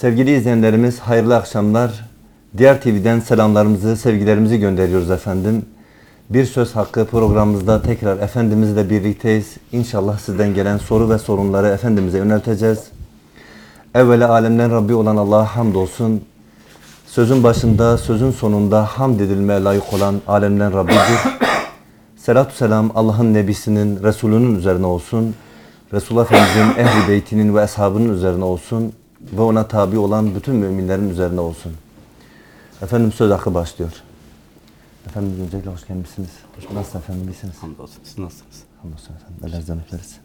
Sevgili izleyenlerimiz hayırlı akşamlar. Diğer TV'den selamlarımızı, sevgilerimizi gönderiyoruz efendim. Bir Söz Hakkı programımızda tekrar Efendimizle birlikteyiz. İnşallah sizden gelen soru ve sorunları Efendimiz'e yönelteceğiz. Evvela alemden Rabbi olan Allah'a hamdolsun. Sözün başında, sözün sonunda hamd edilmeye layık olan alemden Rabbidir. Selatü selam Allah'ın Nebisinin, Resulünün üzerine olsun. Resulullah Efendimizin, Ehl-i Beytinin ve Eshabının üzerine olsun. Ve ona tabi olan bütün müminlerin üzerine olsun. Efendim söz hakkı başlıyor. Efendim öncelikle hoş gelmişsiniz. Nasılsınız efendim? İyisiniz. Hamdolsun. Siz nasılsınız? Hamdolsun efendim. Ellerinizden öperiz.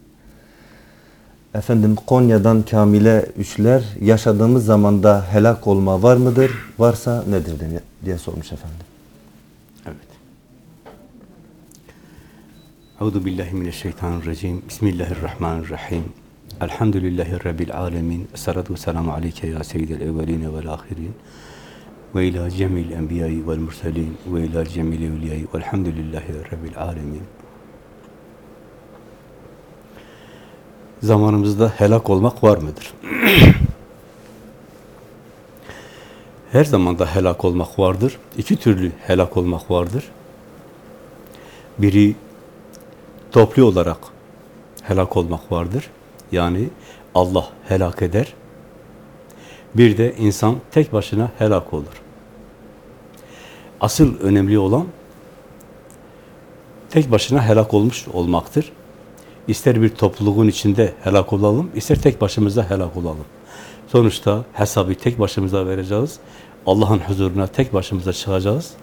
Efendim Konya'dan Kamil'e üçler yaşadığımız zamanda helak olma var mıdır? Varsa nedir diye, diye sormuş efendim. Evet. Euzu billahi mineşşeytanirracim. Bismillahirrahmanirrahim. Elhamdülillahi rabbil alamin. Essalatu vesselamu aleyke ya seyyidel evvelin ve'l ahirin. Ve ila cemil enbiya'i ve'l murselin ve ila cemil evliya'i ve'lhamdülillahi rabbil alamin. Zamanımızda helak olmak var mıdır? Her zamanda helak olmak vardır. İki türlü helak olmak vardır. Biri toplu olarak helak olmak vardır. Yani Allah helak eder. Bir de insan tek başına helak olur. Asıl önemli olan tek başına helak olmuş olmaktır. İster bir topluluğun içinde helak olalım, ister tek başımıza helak olalım. Sonuçta hesabı tek başımıza vereceğiz. Allah'ın huzuruna tek başımıza çıkacağız.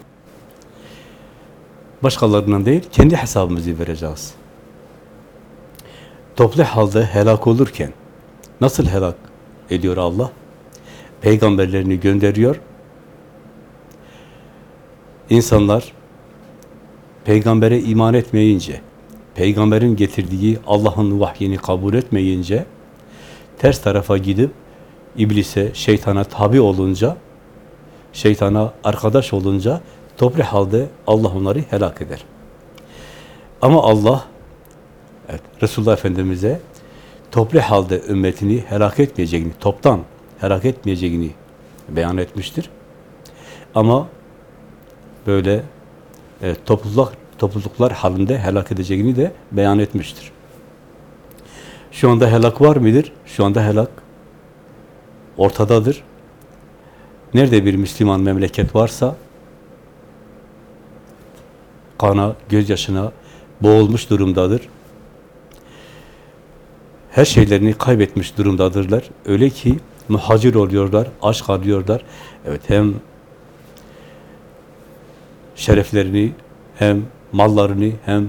Başkalarından değil, kendi hesabımızı vereceğiz. Toplu halde helak olurken, nasıl helak ediyor Allah? Peygamberlerini gönderiyor. İnsanlar peygambere iman etmeyince, peygamberin getirdiği Allah'ın vahyini kabul etmeyince, ters tarafa gidip iblise, şeytana tabi olunca, şeytana arkadaş olunca toplu halde Allah onları helak eder. Ama Allah evet, Resulullah Efendimiz'e toplu halde ümmetini helak etmeyeceğini, toptan helak etmeyeceğini beyan etmiştir. Ama böyle e, topluluk, topluluklar halinde helak edeceğini de beyan etmiştir. Şu anda helak var mıdır? Şu anda helak ortadadır. Nerede bir Müslüman memleket varsa kana, gözyaşına boğulmuş durumdadır. Her şeylerini kaybetmiş durumdadırlar. Öyle ki muhacir oluyorlar, aşk arıyorlar. Evet hem şereflerini, hem mallarını, hem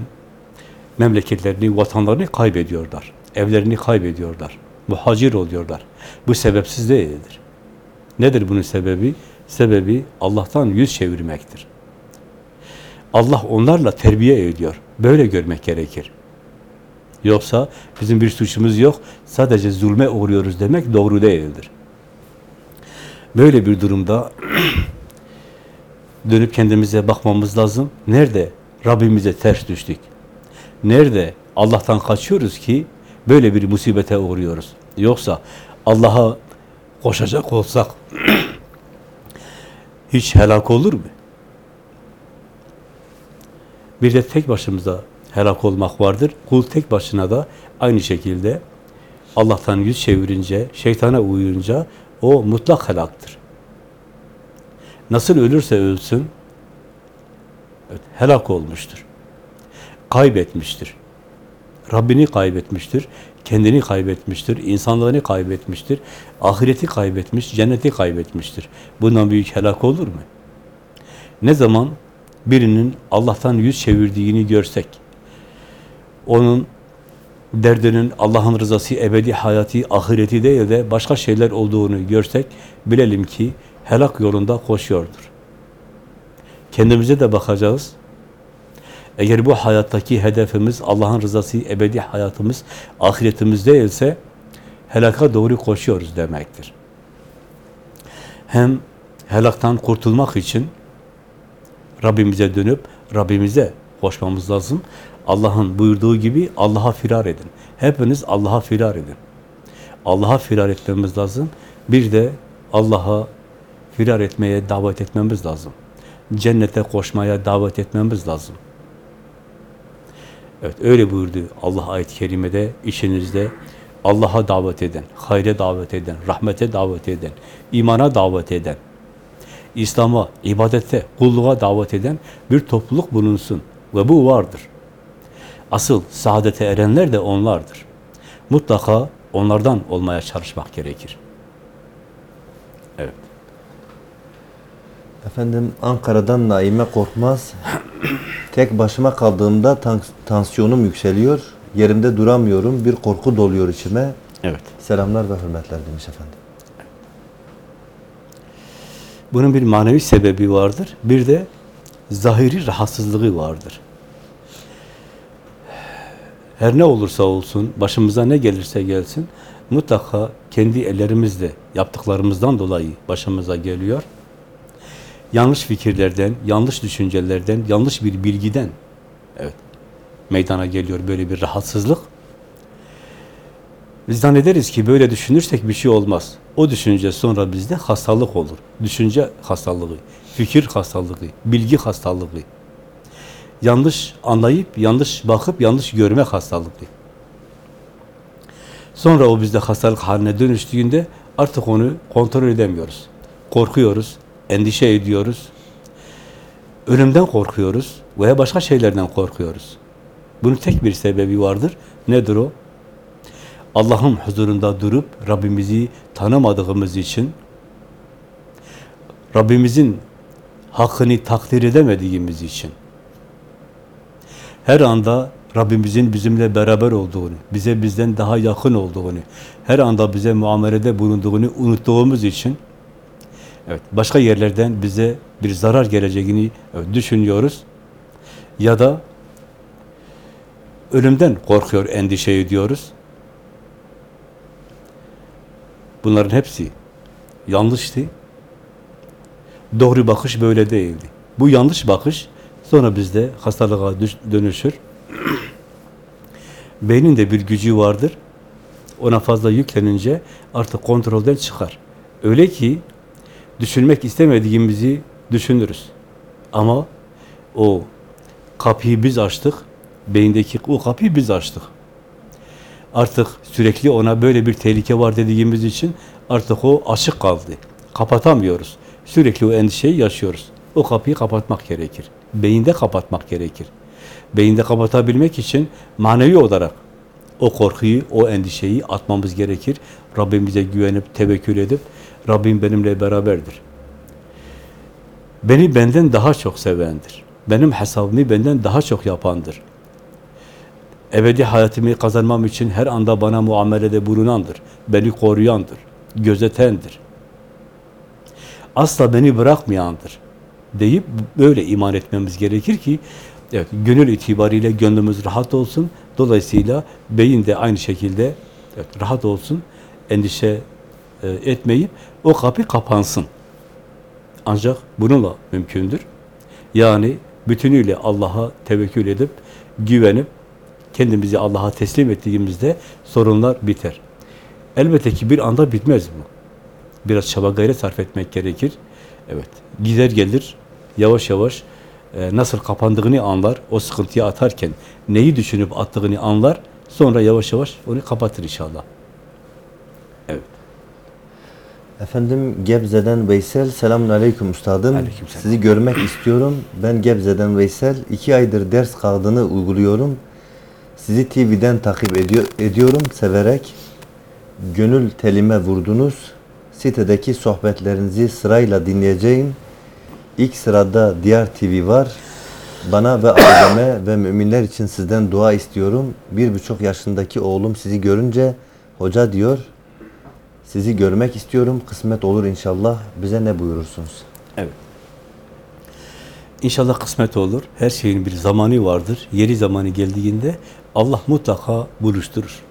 memleketlerini, vatanlarını kaybediyorlar. Evlerini kaybediyorlar. Muhacir oluyorlar. Bu sebepsiz değildir. Nedir bunun sebebi? Sebebi Allah'tan yüz çevirmektir. Allah onlarla terbiye ediyor. Böyle görmek gerekir. Yoksa bizim bir suçumuz yok, sadece zulme uğruyoruz demek doğru değildir. Böyle bir durumda dönüp kendimize bakmamız lazım. Nerede Rabbimize ters düştük? Nerede Allah'tan kaçıyoruz ki böyle bir musibete uğruyoruz? Yoksa Allah'a koşacak olsak hiç helak olur mu? Bir de tek başımıza helak olmak vardır. Kul tek başına da aynı şekilde Allah'tan yüz çevirince, şeytana uyunca o mutlak helaktır. Nasıl ölürse ölsün, evet, helak olmuştur. Kaybetmiştir. Rabbini kaybetmiştir, kendini kaybetmiştir, insanlığını kaybetmiştir, ahireti kaybetmiş, cenneti kaybetmiştir. Bundan büyük helak olur mu? Ne zaman birinin Allah'tan yüz çevirdiğini görsek, onun derdinin Allah'ın rızası, ebedi hayatı, ahireti değil de başka şeyler olduğunu görsek, bilelim ki helak yolunda koşuyordur. Kendimize de bakacağız. Eğer bu hayattaki hedefimiz Allah'ın rızası, ebedi hayatımız, ahiretimiz değilse helaka doğru koşuyoruz demektir. Hem helaktan kurtulmak için Rabbimize dönüp Rabbimize koşmamız lazım. Allah'ın buyurduğu gibi Allah'a firar edin. Hepiniz Allah'a firar edin. Allah'a firar etmemiz lazım. Bir de Allah'a firar etmeye davet etmemiz lazım. Cennete koşmaya davet etmemiz lazım. Evet öyle buyurdu Allah ayet-i kerimede, işinizde Allah'a davet eden, hayre davet eden, rahmete davet eden, imana davet eden, İslam'a, ibadete, kulluğa davet eden bir topluluk bulunsun. Ve bu vardır. Asıl saadete erenler de onlardır. Mutlaka onlardan olmaya çalışmak gerekir. Evet. Efendim Ankara'dan Naime Korkmaz. Tek başıma kaldığımda tans- tansiyonum yükseliyor. Yerimde duramıyorum. Bir korku doluyor içime. Evet. Selamlar ve hürmetler demiş efendim. Bunun bir manevi sebebi vardır. Bir de zahiri rahatsızlığı vardır. Her ne olursa olsun, başımıza ne gelirse gelsin, mutlaka kendi ellerimizle yaptıklarımızdan dolayı başımıza geliyor. Yanlış fikirlerden, yanlış düşüncelerden, yanlış bir bilgiden evet meydana geliyor böyle bir rahatsızlık. Biz zannederiz ki böyle düşünürsek bir şey olmaz. O düşünce sonra bizde hastalık olur. Düşünce hastalığı, fikir hastalığı, bilgi hastalığı. Yanlış anlayıp, yanlış bakıp, yanlış görme hastalığı. Sonra o bizde hastalık haline dönüştüğünde artık onu kontrol edemiyoruz. Korkuyoruz, endişe ediyoruz. Ölümden korkuyoruz veya başka şeylerden korkuyoruz. Bunun tek bir sebebi vardır. Nedir o? Allah'ın huzurunda durup Rabbimizi tanımadığımız için Rabbimizin hakkını takdir edemediğimiz için her anda Rabbimizin bizimle beraber olduğunu, bize bizden daha yakın olduğunu, her anda bize muamelede bulunduğunu unuttuğumuz için evet başka yerlerden bize bir zarar geleceğini evet, düşünüyoruz. Ya da ölümden korkuyor, endişe ediyoruz. Bunların hepsi yanlıştı. Doğru bakış böyle değildi. Bu yanlış bakış sonra bizde hastalığa dönüşür. Beynin de bir gücü vardır. Ona fazla yüklenince artık kontrolden çıkar. Öyle ki düşünmek istemediğimizi düşünürüz. Ama o kapıyı biz açtık. Beyindeki o kapıyı biz açtık. Artık sürekli ona böyle bir tehlike var dediğimiz için artık o açık kaldı. Kapatamıyoruz. Sürekli o endişeyi yaşıyoruz. O kapıyı kapatmak gerekir. Beyinde kapatmak gerekir. Beyinde kapatabilmek için manevi olarak o korkuyu, o endişeyi atmamız gerekir. Rabbimize güvenip, tevekkül edip, Rabbim benimle beraberdir. Beni benden daha çok sevendir. Benim hesabımı benden daha çok yapandır. Ebedi hayatımı kazanmam için her anda bana muamelede bulunandır. Beni koruyandır. Gözetendir. Asla beni bırakmayandır. Deyip böyle iman etmemiz gerekir ki evet, gönül itibariyle gönlümüz rahat olsun. Dolayısıyla beyin de aynı şekilde evet, rahat olsun. Endişe e, etmeyip o kapı kapansın. Ancak bununla mümkündür. Yani bütünüyle Allah'a tevekkül edip, güvenip, kendimizi Allah'a teslim ettiğimizde sorunlar biter. Elbette ki bir anda bitmez bu. Biraz çaba gayret sarf etmek gerekir. Evet, gider gelir, yavaş yavaş e, nasıl kapandığını anlar, o sıkıntıya atarken neyi düşünüp attığını anlar, sonra yavaş yavaş onu kapatır inşallah. Evet. Efendim Gebze'den Veysel. Selamun Aleyküm Üstadım. Aleykümselam. Sizi görmek istiyorum. Ben Gebze'den Veysel. İki aydır ders kağıdını uyguluyorum. Sizi TV'den takip ediyor, ediyorum severek. Gönül telime vurdunuz. Sitedeki sohbetlerinizi sırayla dinleyeceğim. İlk sırada Diyar TV var. Bana ve aileme ve müminler için sizden dua istiyorum. Bir buçuk yaşındaki oğlum sizi görünce hoca diyor. Sizi görmek istiyorum. Kısmet olur inşallah. Bize ne buyurursunuz? Evet. İnşallah kısmet olur. Her şeyin bir zamanı vardır. Yeri zamanı geldiğinde Allah mutlaka buluşturur.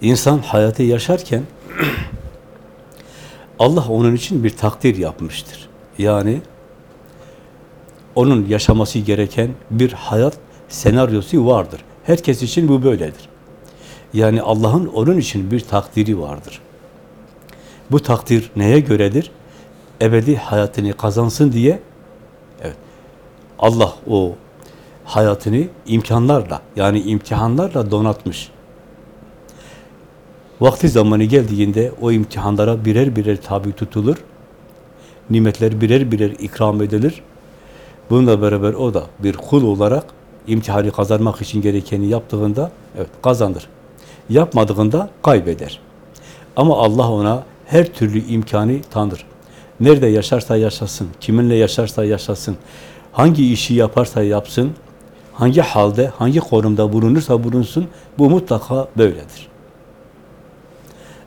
İnsan hayatı yaşarken Allah onun için bir takdir yapmıştır. Yani onun yaşaması gereken bir hayat senaryosu vardır. Herkes için bu böyledir. Yani Allah'ın onun için bir takdiri vardır. Bu takdir neye göredir? Ebedi hayatını kazansın diye evet, Allah o hayatını imkanlarla yani imtihanlarla donatmış. Vakti zamanı geldiğinde o imtihanlara birer birer tabi tutulur. Nimetler birer birer ikram edilir. Bununla beraber o da bir kul olarak imtihanı kazanmak için gerekeni yaptığında evet kazanır. Yapmadığında kaybeder. Ama Allah ona her türlü imkanı tanır. Nerede yaşarsa yaşasın, kiminle yaşarsa yaşasın, hangi işi yaparsa yapsın, hangi halde, hangi konumda bulunursa bulunsun, bu mutlaka böyledir.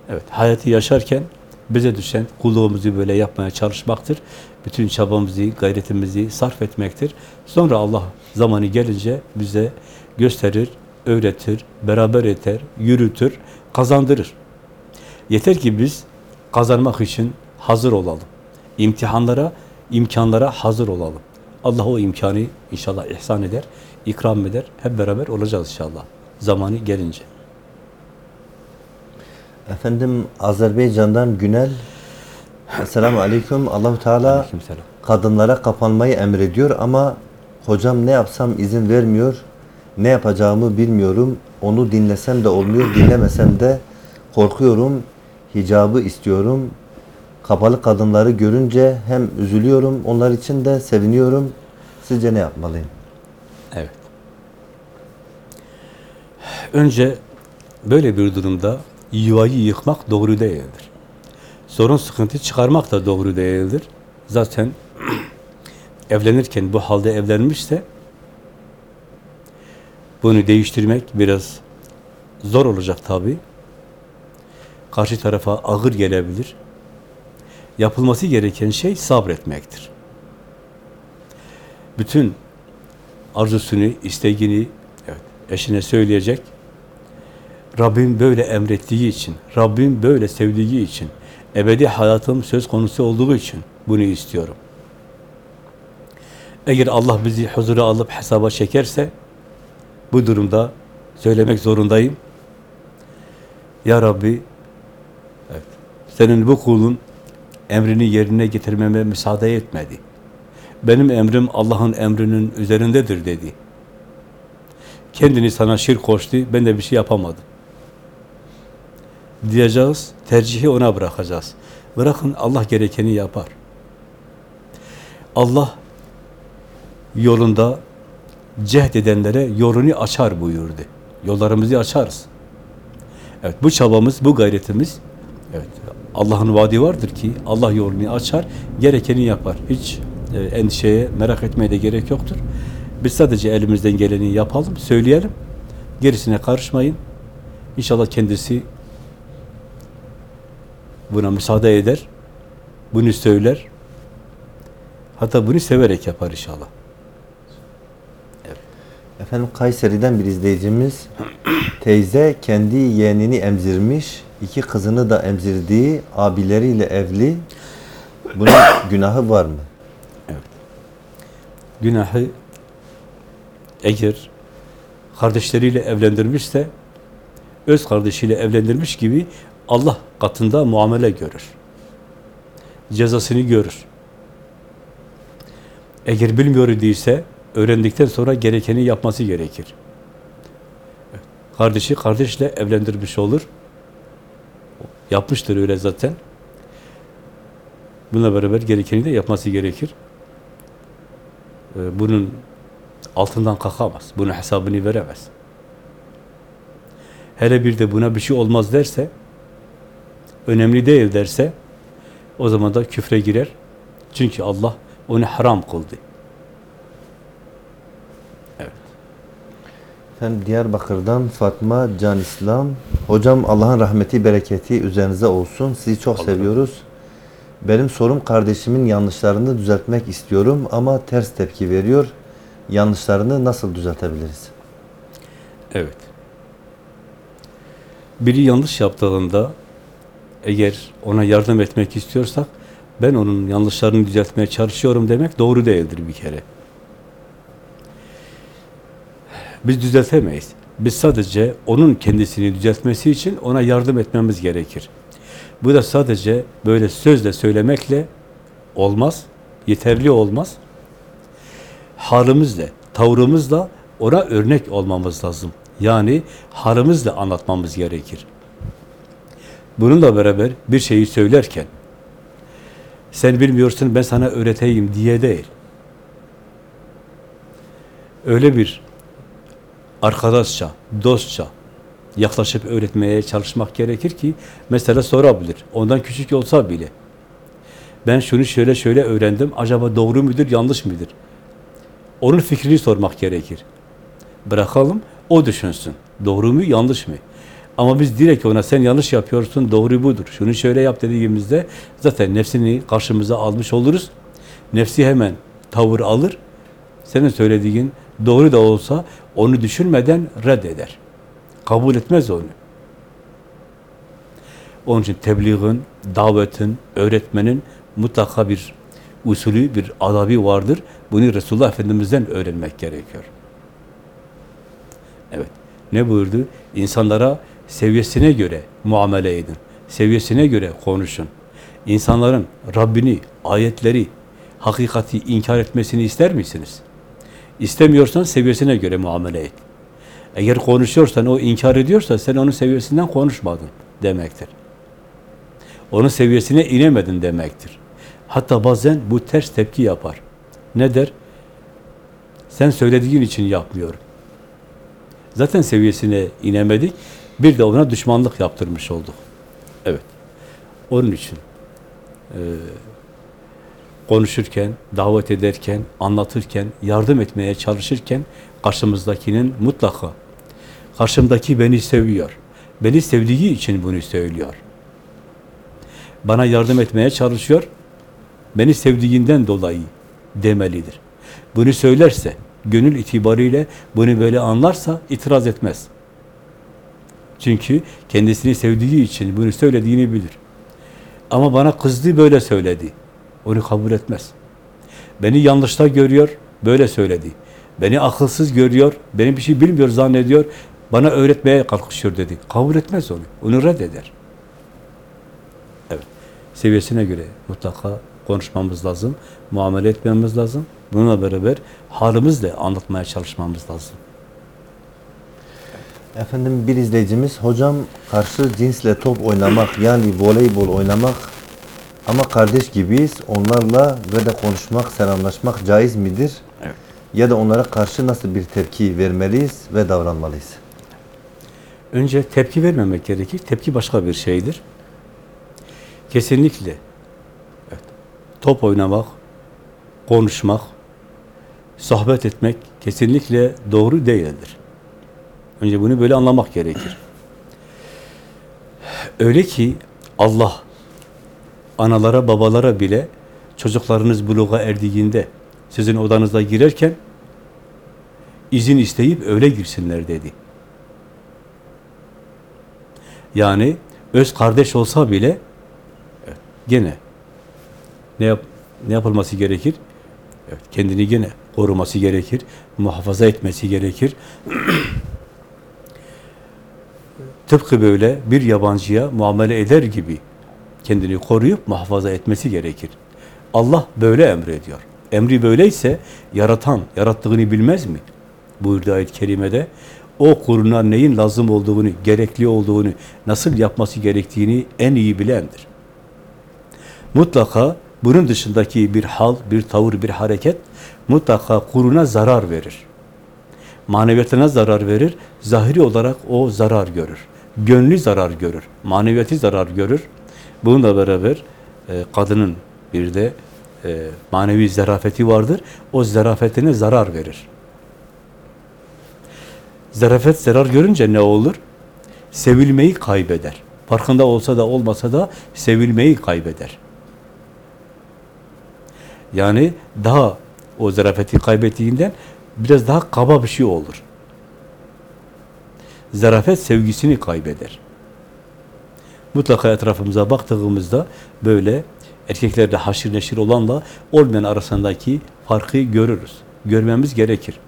Evet, hayatı yaşarken bize düşen kulluğumuzu böyle yapmaya çalışmaktır. Bütün çabamızı, gayretimizi sarf etmektir. Sonra Allah zamanı gelince bize gösterir, öğretir, beraber eter, yürütür, kazandırır. Yeter ki biz kazanmak için hazır olalım. İmtihanlara, imkanlara hazır olalım. Allah o imkanı inşallah ihsan eder, ikram eder. Hep beraber olacağız inşallah. Zamanı gelince. Efendim Azerbaycan'dan Günel Esselamu Aleyküm. Allahu Teala Aleykümselam. kadınlara kapanmayı emrediyor ama hocam ne yapsam izin vermiyor. Ne yapacağımı bilmiyorum. Onu dinlesem de olmuyor, dinlemesem de korkuyorum. Hicabı istiyorum. Kapalı kadınları görünce hem üzülüyorum, onlar için de seviniyorum. Sizce ne yapmalıyım? Evet. Önce böyle bir durumda yuvayı yıkmak doğru değildir. Sorun sıkıntı çıkarmak da doğru değildir. Zaten evlenirken bu halde evlenmişse bunu değiştirmek biraz zor olacak tabi. Karşı tarafa ağır gelebilir. Yapılması gereken şey sabretmektir. Bütün arzusunu, isteğini evet, eşine söyleyecek. Rabbim böyle emrettiği için, Rabbim böyle sevdiği için, ebedi hayatım söz konusu olduğu için bunu istiyorum. Eğer Allah bizi huzura alıp hesaba çekerse, bu durumda söylemek zorundayım. Ya Rabbi, evet, senin bu kulun emrini yerine getirmeme müsaade etmedi. Benim emrim Allah'ın emrinin üzerindedir dedi. Kendini sana şirk koştu, ben de bir şey yapamadım. Diyeceğiz, tercihi ona bırakacağız. Bırakın Allah gerekeni yapar. Allah yolunda cehd edenlere yolunu açar buyurdu. Yollarımızı açarız. Evet, bu çabamız, bu gayretimiz, evet, Allah'ın vaadi vardır ki Allah yolunu açar, gerekeni yapar. Hiç e, endişeye, merak etmeye de gerek yoktur. Biz sadece elimizden geleni yapalım, söyleyelim. Gerisine karışmayın. İnşallah kendisi buna müsaade eder. Bunu söyler. Hatta bunu severek yapar inşallah. Efendim Kayseri'den bir izleyicimiz teyze kendi yeğenini emzirmiş, iki kızını da emzirdiği abileriyle evli. Bunun günahı var mı? Günahı eğer kardeşleriyle evlendirmişse öz kardeşiyle evlendirmiş gibi Allah katında muamele görür. Cezasını görür. Eğer bilmiyor idiyse öğrendikten sonra gerekeni yapması gerekir. Kardeşi kardeşle evlendirmiş olur. Yapmıştır öyle zaten. Bununla beraber gerekeni de yapması gerekir. Ee, Bunun altından kalkamaz. Bunun hesabını veremez. Hele bir de buna bir şey olmaz derse, önemli değil derse, o zaman da küfre girer. Çünkü Allah onu haram kıldı. Efendim Diyarbakır'dan Fatma Can İslam. Hocam Allah'ın rahmeti, bereketi üzerinize olsun. Sizi çok Allah seviyoruz. Benim sorum kardeşimin yanlışlarını düzeltmek istiyorum ama ters tepki veriyor. Yanlışlarını nasıl düzeltebiliriz? Evet. Biri yanlış yaptığında eğer ona yardım etmek istiyorsak ben onun yanlışlarını düzeltmeye çalışıyorum demek doğru değildir bir kere. Biz düzeltemeyiz. Biz sadece onun kendisini düzeltmesi için ona yardım etmemiz gerekir. Bu da sadece böyle sözle söylemekle olmaz, yeterli olmaz. Halimizle, tavrımızla ona örnek olmamız lazım. Yani halimizle anlatmamız gerekir. Bununla beraber bir şeyi söylerken sen bilmiyorsun ben sana öğreteyim diye değil. Öyle bir arkadaşça, dostça yaklaşıp öğretmeye çalışmak gerekir ki mesela sorabilir. Ondan küçük olsa bile. Ben şunu şöyle şöyle öğrendim. Acaba doğru mudur, yanlış mıdır? Onun fikrini sormak gerekir. Bırakalım, o düşünsün. Doğru mu, yanlış mı? Ama biz direkt ona sen yanlış yapıyorsun, doğru budur. Şunu şöyle yap dediğimizde zaten nefsini karşımıza almış oluruz. Nefsi hemen tavır alır. Senin söylediğin doğru da olsa onu düşünmeden reddeder. Kabul etmez onu. Onun için tebliğin, davetin, öğretmenin mutlaka bir usulü, bir adabi vardır. Bunu Resulullah Efendimiz'den öğrenmek gerekiyor. Evet. Ne buyurdu? İnsanlara seviyesine göre muamele edin. Seviyesine göre konuşun. İnsanların Rabbini, ayetleri, hakikati inkar etmesini ister misiniz? İstemiyorsan seviyesine göre muamele et. Eğer konuşuyorsan, o inkar ediyorsa sen onun seviyesinden konuşmadın demektir. Onun seviyesine inemedin demektir. Hatta bazen bu ters tepki yapar. Ne der? Sen söylediğin için yapmıyorum. Zaten seviyesine inemedik. Bir de ona düşmanlık yaptırmış olduk. Evet. Onun için e, konuşurken, davet ederken, anlatırken, yardım etmeye çalışırken karşımızdakinin mutlaka karşımdaki beni seviyor. Beni sevdiği için bunu söylüyor. Bana yardım etmeye çalışıyor. Beni sevdiğinden dolayı demelidir. Bunu söylerse, gönül itibariyle bunu böyle anlarsa itiraz etmez. Çünkü kendisini sevdiği için bunu söylediğini bilir. Ama bana kızdı böyle söyledi. Onu kabul etmez. Beni yanlışta görüyor, böyle söyledi. Beni akılsız görüyor, benim bir şey bilmiyor zannediyor, bana öğretmeye kalkışıyor dedi. Kabul etmez onu, onu reddeder. Evet, seviyesine göre mutlaka konuşmamız lazım, muamele etmemiz lazım. Bununla beraber halimizle anlatmaya çalışmamız lazım. Efendim bir izleyicimiz hocam karşı cinsle top oynamak yani voleybol oynamak ama kardeş gibiyiz. Onlarla böyle konuşmak, selamlaşmak caiz midir? Evet. Ya da onlara karşı nasıl bir tepki vermeliyiz ve davranmalıyız? Önce tepki vermemek gerekir. Tepki başka bir şeydir. Kesinlikle evet, top oynamak, konuşmak, sohbet etmek kesinlikle doğru değildir. Önce bunu böyle anlamak gerekir. Öyle ki Allah analara, babalara bile çocuklarınız buluğa erdiğinde sizin odanıza girerken izin isteyip öyle girsinler dedi. Yani öz kardeş olsa bile gene ne yap ne yapılması gerekir? Evet, kendini gene koruması gerekir, muhafaza etmesi gerekir. Tıpkı böyle bir yabancıya muamele eder gibi kendini koruyup muhafaza etmesi gerekir. Allah böyle emrediyor. Emri böyleyse yaratan, yarattığını bilmez mi? Buyurdu ayet-i kerimede. O kuruna neyin lazım olduğunu, gerekli olduğunu, nasıl yapması gerektiğini en iyi bilendir. Mutlaka bunun dışındaki bir hal, bir tavır, bir hareket mutlaka kuruna zarar verir. Maneviyatına zarar verir, zahiri olarak o zarar görür. Gönlü zarar görür, maneviyatı zarar görür. Bununla beraber e, kadının bir de e, manevi zarafeti vardır. O zarafetine zarar verir. Zarafet zarar görünce ne olur? Sevilmeyi kaybeder. Farkında olsa da olmasa da sevilmeyi kaybeder. Yani daha o zarafeti kaybettiğinden biraz daha kaba bir şey olur. Zarafet sevgisini kaybeder. Mutlaka etrafımıza baktığımızda böyle erkeklerde haşir neşir olanla olmayan arasındaki farkı görürüz. Görmemiz gerekir.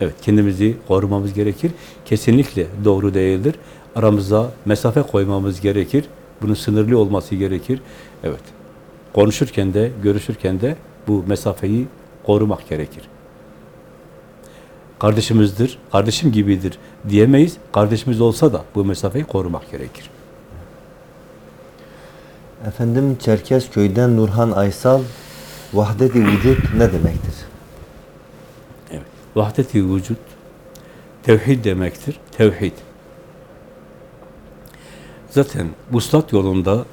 Evet, kendimizi korumamız gerekir. Kesinlikle doğru değildir. Aramıza mesafe koymamız gerekir. Bunun sınırlı olması gerekir. Evet. Konuşurken de, görüşürken de bu mesafeyi korumak gerekir. Kardeşimizdir, kardeşim gibidir diyemeyiz. Kardeşimiz olsa da bu mesafeyi korumak gerekir. Efendim Çerkezköy'den Nurhan Aysal vahdet-i vücut ne demektir? Evet. Vahdet-i vücut tevhid demektir. Tevhid. Zaten vuslat yolunda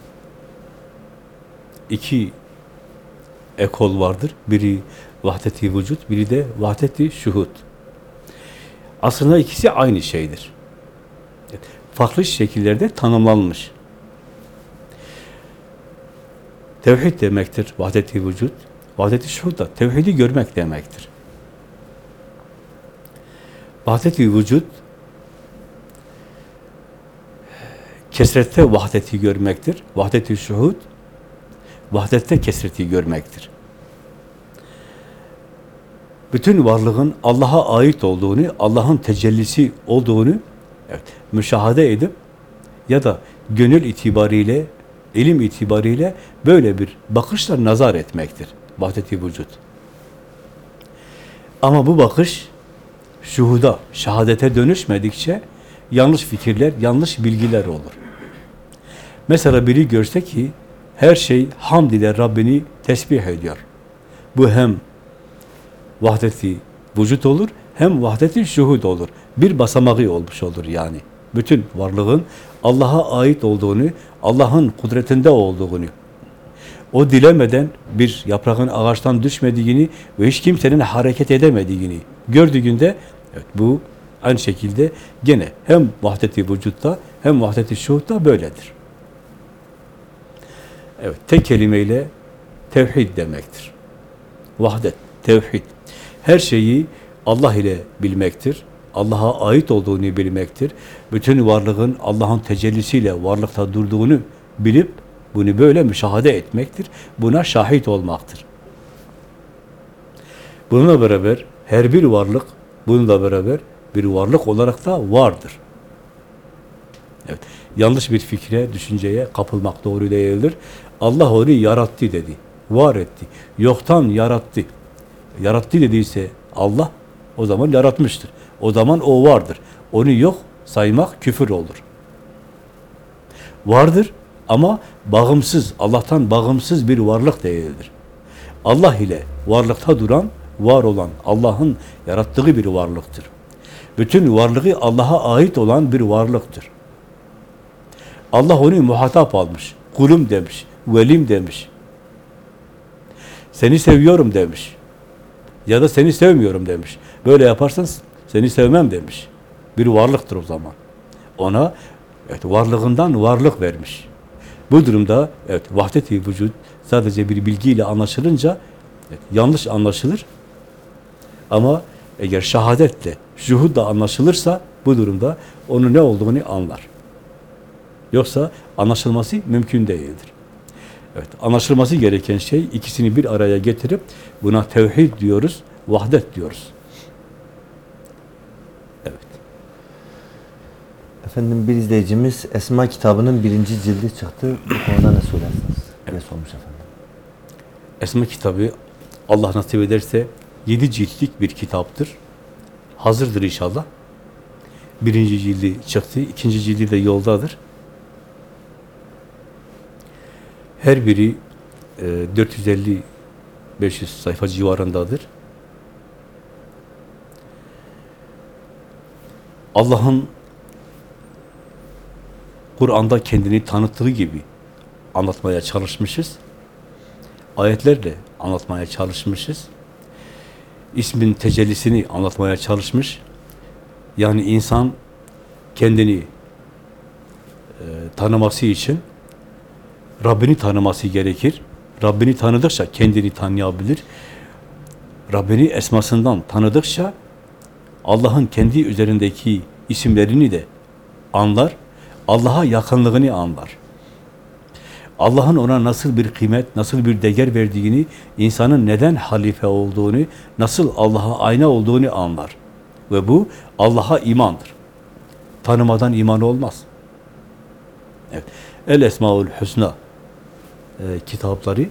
iki ekol vardır. Biri vahdet-i vücut, biri de vahdet-i şuhud. Aslında ikisi aynı şeydir. Farklı şekillerde tanımlanmış. Tevhid demektir vahdet-i vücut. Vahdet-i şuhud tevhidi görmek demektir. Vahdet-i vücut kesrette vahdeti görmektir. Vahdet-i şuhud vahdette kesreti görmektir. Bütün varlığın Allah'a ait olduğunu, Allah'ın tecellisi olduğunu evet, müşahede edip ya da gönül itibariyle, ilim itibariyle böyle bir bakışla nazar etmektir. Vahdet-i vücut. Ama bu bakış şuhuda, şehadete dönüşmedikçe yanlış fikirler, yanlış bilgiler olur. Mesela biri görse ki her şey hamd ile Rabbini tesbih ediyor. Bu hem vahdeti vücut olur, hem vahdeti şuhud olur. Bir basamağı olmuş olur yani. Bütün varlığın Allah'a ait olduğunu, Allah'ın kudretinde olduğunu, o dilemeden bir yaprağın ağaçtan düşmediğini ve hiç kimsenin hareket edemediğini gördüğünde evet, bu aynı şekilde gene hem vahdeti vücutta hem vahdeti şuhutta böyledir. Evet, tek kelimeyle tevhid demektir. Vahdet, tevhid. Her şeyi Allah ile bilmektir. Allah'a ait olduğunu bilmektir. Bütün varlığın Allah'ın tecellisiyle varlıkta durduğunu bilip bunu böyle müşahede etmektir. Buna şahit olmaktır. Bununla beraber her bir varlık bununla beraber bir varlık olarak da vardır. Evet. Yanlış bir fikre, düşünceye kapılmak doğru değildir. Allah onu yarattı dedi. Var etti. Yoktan yarattı. Yarattı dediyse Allah o zaman yaratmıştır. O zaman o vardır. Onu yok saymak küfür olur. Vardır ama bağımsız, Allah'tan bağımsız bir varlık değildir. Allah ile varlıkta duran, var olan, Allah'ın yarattığı bir varlıktır. Bütün varlığı Allah'a ait olan bir varlıktır. Allah onu muhatap almış, kulum demiş, velim demiş. Seni seviyorum demiş. Ya da seni sevmiyorum demiş. Böyle yaparsan seni sevmem demiş. Bir varlıktır o zaman. Ona evet, varlığından varlık vermiş. Bu durumda evet vahdet-i vücut sadece bir bilgiyle anlaşılınca evet, yanlış anlaşılır. Ama eğer şehadetle, şuhudla anlaşılırsa bu durumda onun ne olduğunu anlar. Yoksa anlaşılması mümkün değildir. Evet, anlaşılması gereken şey ikisini bir araya getirip buna tevhid diyoruz, vahdet diyoruz. Evet. Efendim bir izleyicimiz Esma kitabının birinci cildi çıktı. Bu konuda ne söylersiniz? diye sormuş efendim. Esma kitabı Allah nasip ederse yedi ciltlik bir kitaptır. Hazırdır inşallah. Birinci cildi çıktı, ikinci cildi de yoldadır. Her biri e, 450-500 sayfa civarındadır. Allah'ın Kur'an'da kendini tanıttığı gibi anlatmaya çalışmışız. Ayetlerle anlatmaya çalışmışız. İsmin tecellisini anlatmaya çalışmış. Yani insan kendini e, tanıması için Rabbini tanıması gerekir. Rabbini tanıdıkça kendini tanıyabilir. Rabbini esmasından tanıdıkça Allah'ın kendi üzerindeki isimlerini de anlar. Allah'a yakınlığını anlar. Allah'ın ona nasıl bir kıymet, nasıl bir değer verdiğini, insanın neden halife olduğunu, nasıl Allah'a ayna olduğunu anlar. Ve bu Allah'a imandır. Tanımadan iman olmaz. Evet. El Esmaül Hüsna e, kitapları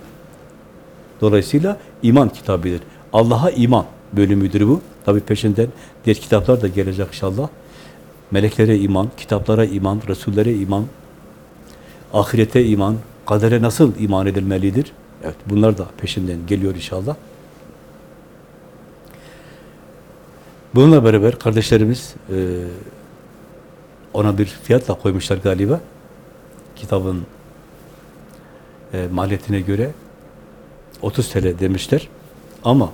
dolayısıyla iman kitabıdır. Allah'a iman bölümüdür bu. Tabi peşinden diğer kitaplar da gelecek inşallah. Meleklere iman, kitaplara iman, Resullere iman, ahirete iman, kadere nasıl iman edilmelidir? Evet, bunlar da peşinden geliyor inşallah. Bununla beraber kardeşlerimiz e, ona bir fiyatla koymuşlar galiba. Kitabın e, maliyetine göre 30 TL demişler. Ama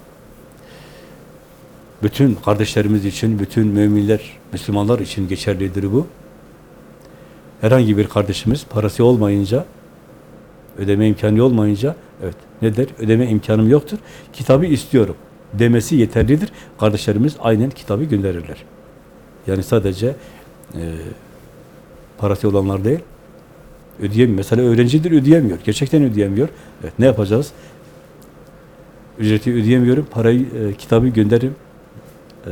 bütün kardeşlerimiz için, bütün müminler, Müslümanlar için geçerlidir bu. Herhangi bir kardeşimiz parası olmayınca, ödeme imkanı olmayınca, evet ne der? Ödeme imkanım yoktur, kitabı istiyorum demesi yeterlidir. Kardeşlerimiz aynen kitabı gönderirler. Yani sadece e, parası olanlar değil, ödeyemiyor. Mesela öğrencidir, ödeyemiyor. Gerçekten ödeyemiyor. Evet, ne yapacağız? Ücreti ödeyemiyorum, parayı, e, kitabı gönderim e,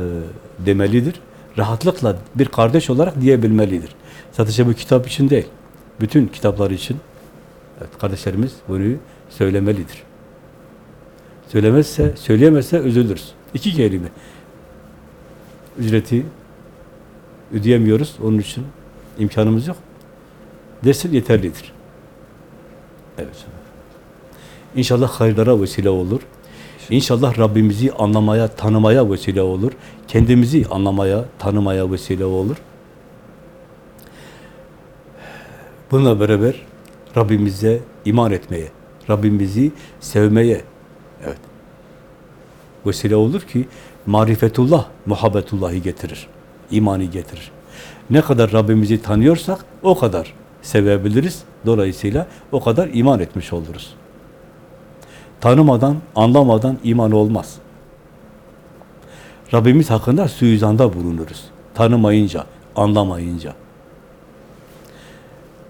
demelidir. Rahatlıkla bir kardeş olarak diyebilmelidir. Sadece bu kitap için değil, bütün kitaplar için evet, kardeşlerimiz bunu söylemelidir. Söylemezse, söyleyemezse üzülürüz. İki kelime. Ücreti ödeyemiyoruz, onun için imkanımız yok. Desin yeterlidir. Evet. İnşallah hayırlara vesile olur. İnşallah Rabbimizi anlamaya, tanımaya vesile olur. Kendimizi anlamaya, tanımaya vesile olur. Bununla beraber Rabbimize iman etmeye, Rabbimizi sevmeye evet. vesile olur ki marifetullah, muhabbetullahı getirir. imanı getirir. Ne kadar Rabbimizi tanıyorsak o kadar sevebiliriz. Dolayısıyla o kadar iman etmiş oluruz. Tanımadan, anlamadan iman olmaz. Rabbimiz hakkında suizanda bulunuruz. Tanımayınca, anlamayınca.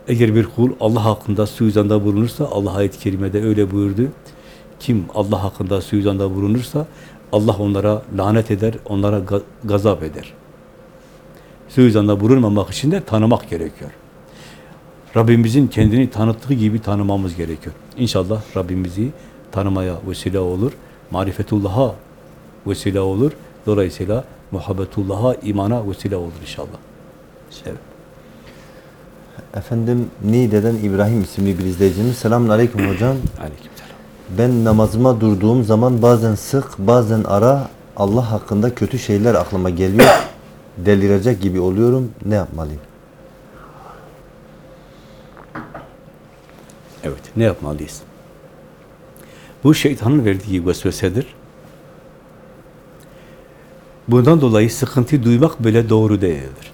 Eğer bir kul Allah hakkında suizanda bulunursa, Allah ayet-i kerimede öyle buyurdu. Kim Allah hakkında suizanda bulunursa, Allah onlara lanet eder, onlara ga- gazap eder. Suizanda bulunmamak için de tanımak gerekiyor. Rabbimizin kendini tanıttığı gibi tanımamız gerekiyor. İnşallah Rabbimizi tanımaya vesile olur, marifetullah'a vesile olur. Dolayısıyla muhabbetullah'a, imana vesile olur inşallah. Evet. Efendim Niğde'den İbrahim isimli bir izleyicimiz. Selamun Aleyküm hocam. Aleykümselam. Ben namazıma durduğum zaman bazen sık, bazen ara Allah hakkında kötü şeyler aklıma geliyor. Delirecek gibi oluyorum. Ne yapmalıyım? Evet, ne yapmalıyız? Bu şeytanın verdiği vesvesedir. Bundan dolayı sıkıntı duymak bile doğru değildir.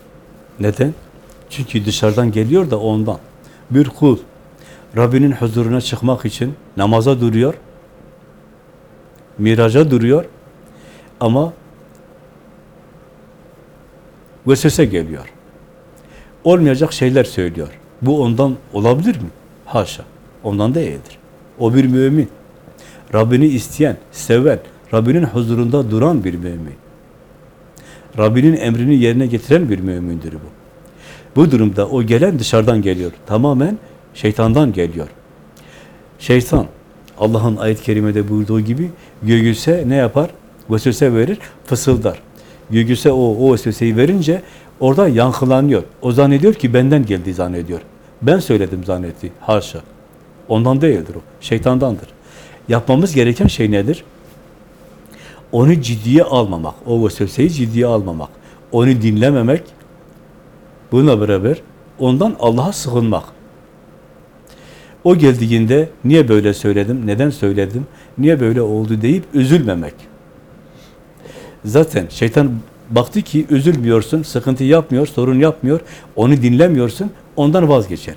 Neden? Çünkü dışarıdan geliyor da ondan. Bir kul Rabbinin huzuruna çıkmak için namaza duruyor, miraca duruyor ama vesvese geliyor. Olmayacak şeyler söylüyor. Bu ondan olabilir mi? Haşa. Ondan değildir. O bir mümin. Rabbini isteyen, seven, Rabbinin huzurunda duran bir mümin. Rabbinin emrini yerine getiren bir mümindir bu. Bu durumda o gelen dışarıdan geliyor. Tamamen şeytandan geliyor. Şeytan, Allah'ın ayet-i kerimede buyurduğu gibi göğüse ne yapar? Vesvese verir, fısıldar. Göğüse o, o vesveseyi verince orada yankılanıyor. O zannediyor ki benden geldi zannediyor. Ben söyledim zannetti. Haşa. Ondan değildir o. Şeytandandır. Yapmamız gereken şey nedir? Onu ciddiye almamak. O vesveseyi ciddiye almamak. Onu dinlememek. Bununla beraber ondan Allah'a sığınmak. O geldiğinde niye böyle söyledim, neden söyledim, niye böyle oldu deyip üzülmemek. Zaten şeytan baktı ki üzülmüyorsun, sıkıntı yapmıyor, sorun yapmıyor, onu dinlemiyorsun, ondan vazgeçer.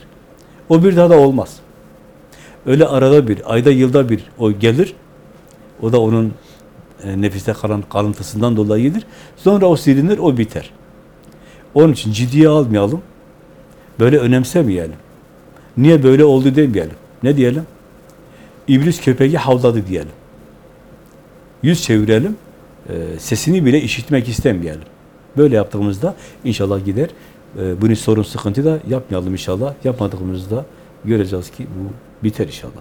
O bir daha da olmaz. Öyle arada bir, ayda yılda bir o gelir, o da onun e, nefiste kalan kalıntısından dolayıdır. Sonra o silinir, o biter. Onun için ciddiye almayalım, böyle önemsemeyelim. Niye böyle oldu demeyelim. Ne diyelim? İblis köpeği havladı diyelim. Yüz çevirelim, e, sesini bile işitmek istemeyelim. Böyle yaptığımızda inşallah gider, e, bunu sorun, sıkıntı da yapmayalım inşallah. Yapmadığımızda göreceğiz ki bu biter inşallah.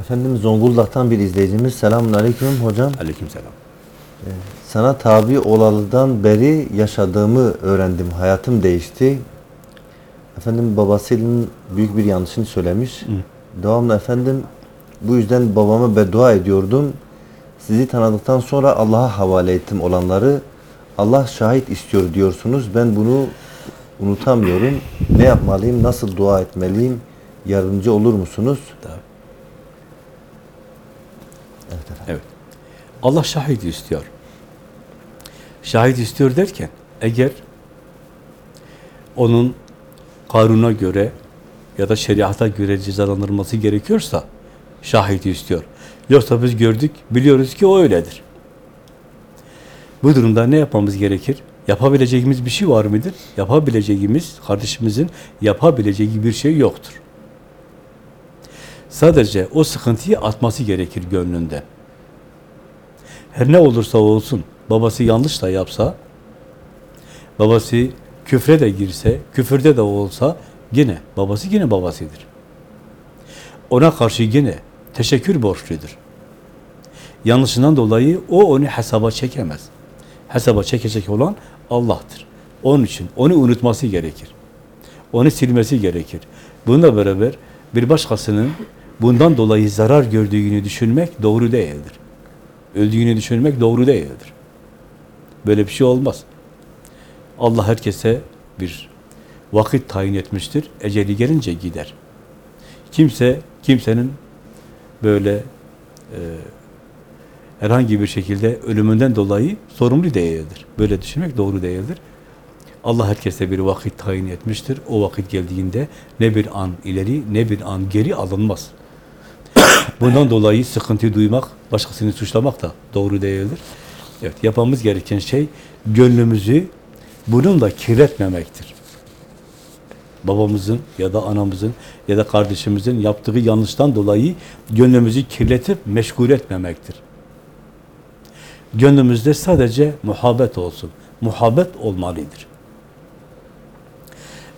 Efendim Zonguldak'tan bir izleyicimiz. Selamun Aleyküm hocam. Aleykümselam. Sana tabi olalıdan beri yaşadığımı öğrendim. Hayatım değişti. Efendim babasının büyük bir yanlışını söylemiş. Devamlı efendim bu yüzden babama beddua ediyordum. Sizi tanıdıktan sonra Allah'a havale ettim olanları. Allah şahit istiyor diyorsunuz. Ben bunu unutamıyorum. Ne yapmalıyım? Nasıl dua etmeliyim? Yardımcı olur musunuz? Tabii. Evet efendim. Evet. Allah şahit istiyor. Şahit istiyor derken eğer onun kanuna göre ya da şeriata göre cezalandırılması gerekiyorsa şahit istiyor. Yoksa biz gördük, biliyoruz ki o öyledir. Bu durumda ne yapmamız gerekir? Yapabileceğimiz bir şey var mıdır? Yapabileceğimiz, kardeşimizin yapabileceği bir şey yoktur. Sadece o sıkıntıyı atması gerekir gönlünden. Her ne olursa olsun, babası yanlış da yapsa, babası küfre de girse, küfürde de olsa, yine babası yine babasıdır. Ona karşı yine teşekkür borçludur. Yanlışından dolayı o onu hesaba çekemez. Hesaba çekecek olan Allah'tır. Onun için onu unutması gerekir. Onu silmesi gerekir. Bununla beraber bir başkasının bundan dolayı zarar gördüğünü düşünmek doğru değildir. Öldüğünü düşünmek doğru değildir. Böyle bir şey olmaz. Allah herkese bir vakit tayin etmiştir. Eceli gelince gider. Kimse, kimsenin böyle e, herhangi bir şekilde ölümünden dolayı sorumlu değildir. Böyle düşünmek doğru değildir. Allah herkese bir vakit tayin etmiştir. O vakit geldiğinde ne bir an ileri ne bir an geri alınmaz. Bundan dolayı sıkıntı duymak, başkasını suçlamak da doğru değildir. Evet, yapmamız gereken şey gönlümüzü bununla kirletmemektir. Babamızın ya da anamızın ya da kardeşimizin yaptığı yanlıştan dolayı gönlümüzü kirletip meşgul etmemektir. Gönlümüzde sadece muhabbet olsun. Muhabbet olmalıdır.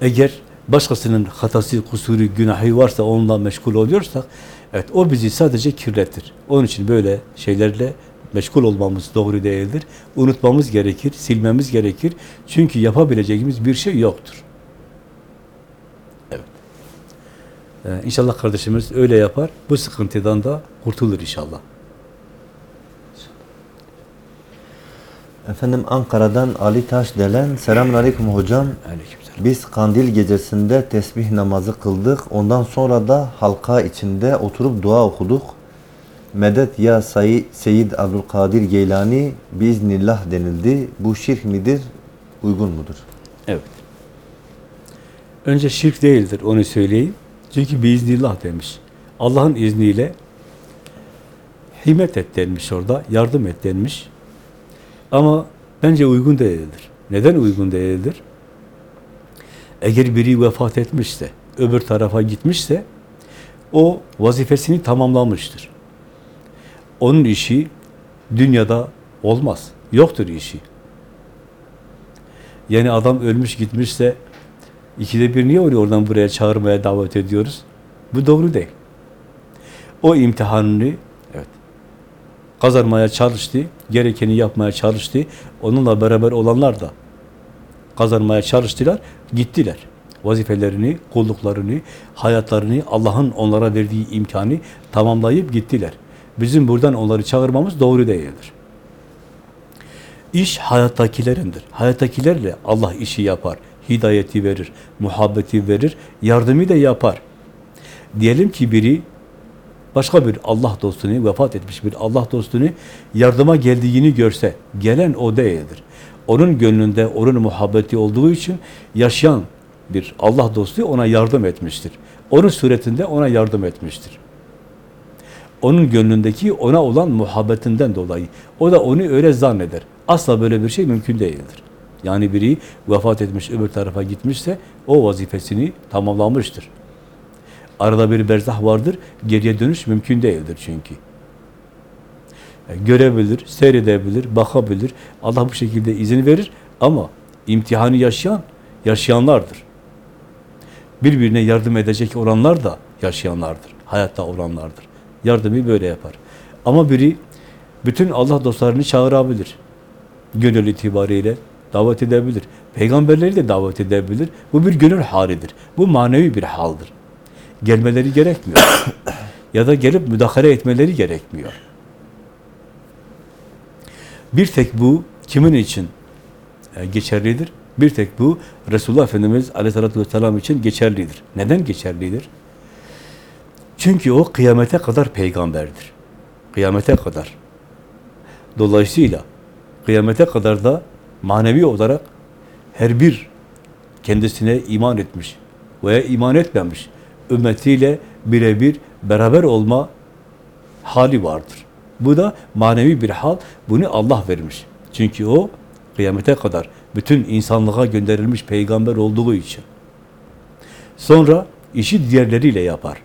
Eğer başkasının hatası, kusuru, günahı varsa onunla meşgul oluyorsak, evet o bizi sadece kirletir. Onun için böyle şeylerle meşgul olmamız doğru değildir. Unutmamız gerekir, silmemiz gerekir. Çünkü yapabileceğimiz bir şey yoktur. Evet. Ee, inşallah kardeşimiz öyle yapar. Bu sıkıntıdan da kurtulur inşallah. Efendim Ankara'dan Ali Taş Delen. Selamun Aleyküm hocam. Aleykümselam. Biz kandil gecesinde tesbih namazı kıldık. Ondan sonra da halka içinde oturup dua okuduk. Medet ya Say Seyyid Abdülkadir Geylani biiznillah denildi. Bu şirk midir? Uygun mudur? Evet. Önce şirk değildir onu söyleyeyim. Çünkü biiznillah demiş. Allah'ın izniyle himmet et denmiş orada, yardım et denmiş. Ama bence uygun değildir. Neden uygun değildir? Eğer biri vefat etmişse, öbür tarafa gitmişse, o vazifesini tamamlamıştır. Onun işi dünyada olmaz. Yoktur işi. Yani adam ölmüş gitmişse ikide bir niye onu oradan buraya çağırmaya davet ediyoruz? Bu doğru değil. O imtihanını kazanmaya çalıştı, gerekeni yapmaya çalıştı. Onunla beraber olanlar da kazanmaya çalıştılar, gittiler. Vazifelerini, kulluklarını, hayatlarını, Allah'ın onlara verdiği imkanı tamamlayıp gittiler. Bizim buradan onları çağırmamız doğru değildir. İş hayattakilerindir. Hayattakilerle Allah işi yapar, hidayeti verir, muhabbeti verir, yardımı da yapar. Diyelim ki biri başka bir Allah dostunu, vefat etmiş bir Allah dostunu yardıma geldiğini görse, gelen o değildir. Onun gönlünde, onun muhabbeti olduğu için yaşayan bir Allah dostu ona yardım etmiştir. Onun suretinde ona yardım etmiştir. Onun gönlündeki ona olan muhabbetinden dolayı. O da onu öyle zanneder. Asla böyle bir şey mümkün değildir. Yani biri vefat etmiş, öbür tarafa gitmişse o vazifesini tamamlamıştır. Arada bir berzah vardır, geriye dönüş mümkün değildir çünkü. Yani görebilir, seyredebilir, bakabilir. Allah bu şekilde izin verir Ama imtihanı yaşayan, yaşayanlardır. Birbirine yardım edecek olanlar da yaşayanlardır. Hayatta olanlardır. Yardımı böyle yapar. Ama biri bütün Allah dostlarını çağırabilir. Gönül itibariyle davet edebilir. Peygamberleri de davet edebilir. Bu bir gönül halidir. Bu manevi bir haldir. Gelmeleri gerekmiyor. ya da gelip müdahale etmeleri gerekmiyor. Bir tek bu kimin için e, geçerlidir? Bir tek bu Resulullah Efendimiz Aleyhisselatü Vesselam için geçerlidir. Neden geçerlidir? Çünkü o kıyamete kadar peygamberdir. Kıyamete kadar. Dolayısıyla kıyamete kadar da manevi olarak her bir kendisine iman etmiş veya iman etmemiş ümmetiyle birebir beraber olma hali vardır. Bu da manevi bir hal. Bunu Allah vermiş. Çünkü o kıyamete kadar bütün insanlığa gönderilmiş peygamber olduğu için. Sonra işi diğerleriyle yapar.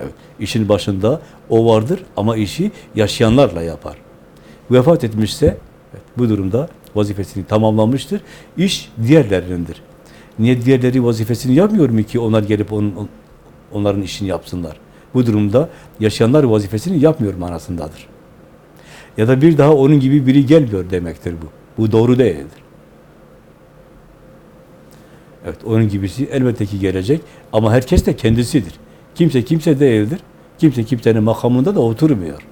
Evet, işin başında o vardır ama işi yaşayanlarla yapar. Vefat etmişse evet, bu durumda vazifesini tamamlamıştır. İş diğerlerindendir. Niye diğerleri vazifesini yapmıyor mu ki onlar gelip onun, onların işini yapsınlar? Bu durumda yaşayanlar vazifesini yapmıyor manasındadır. Ya da bir daha onun gibi biri gelmiyor demektir bu. Bu doğru değildir. Evet, onun gibisi elbette ki gelecek ama herkes de kendisidir. Kimse kimse değildir. Kimse kimsenin makamında da oturmuyor.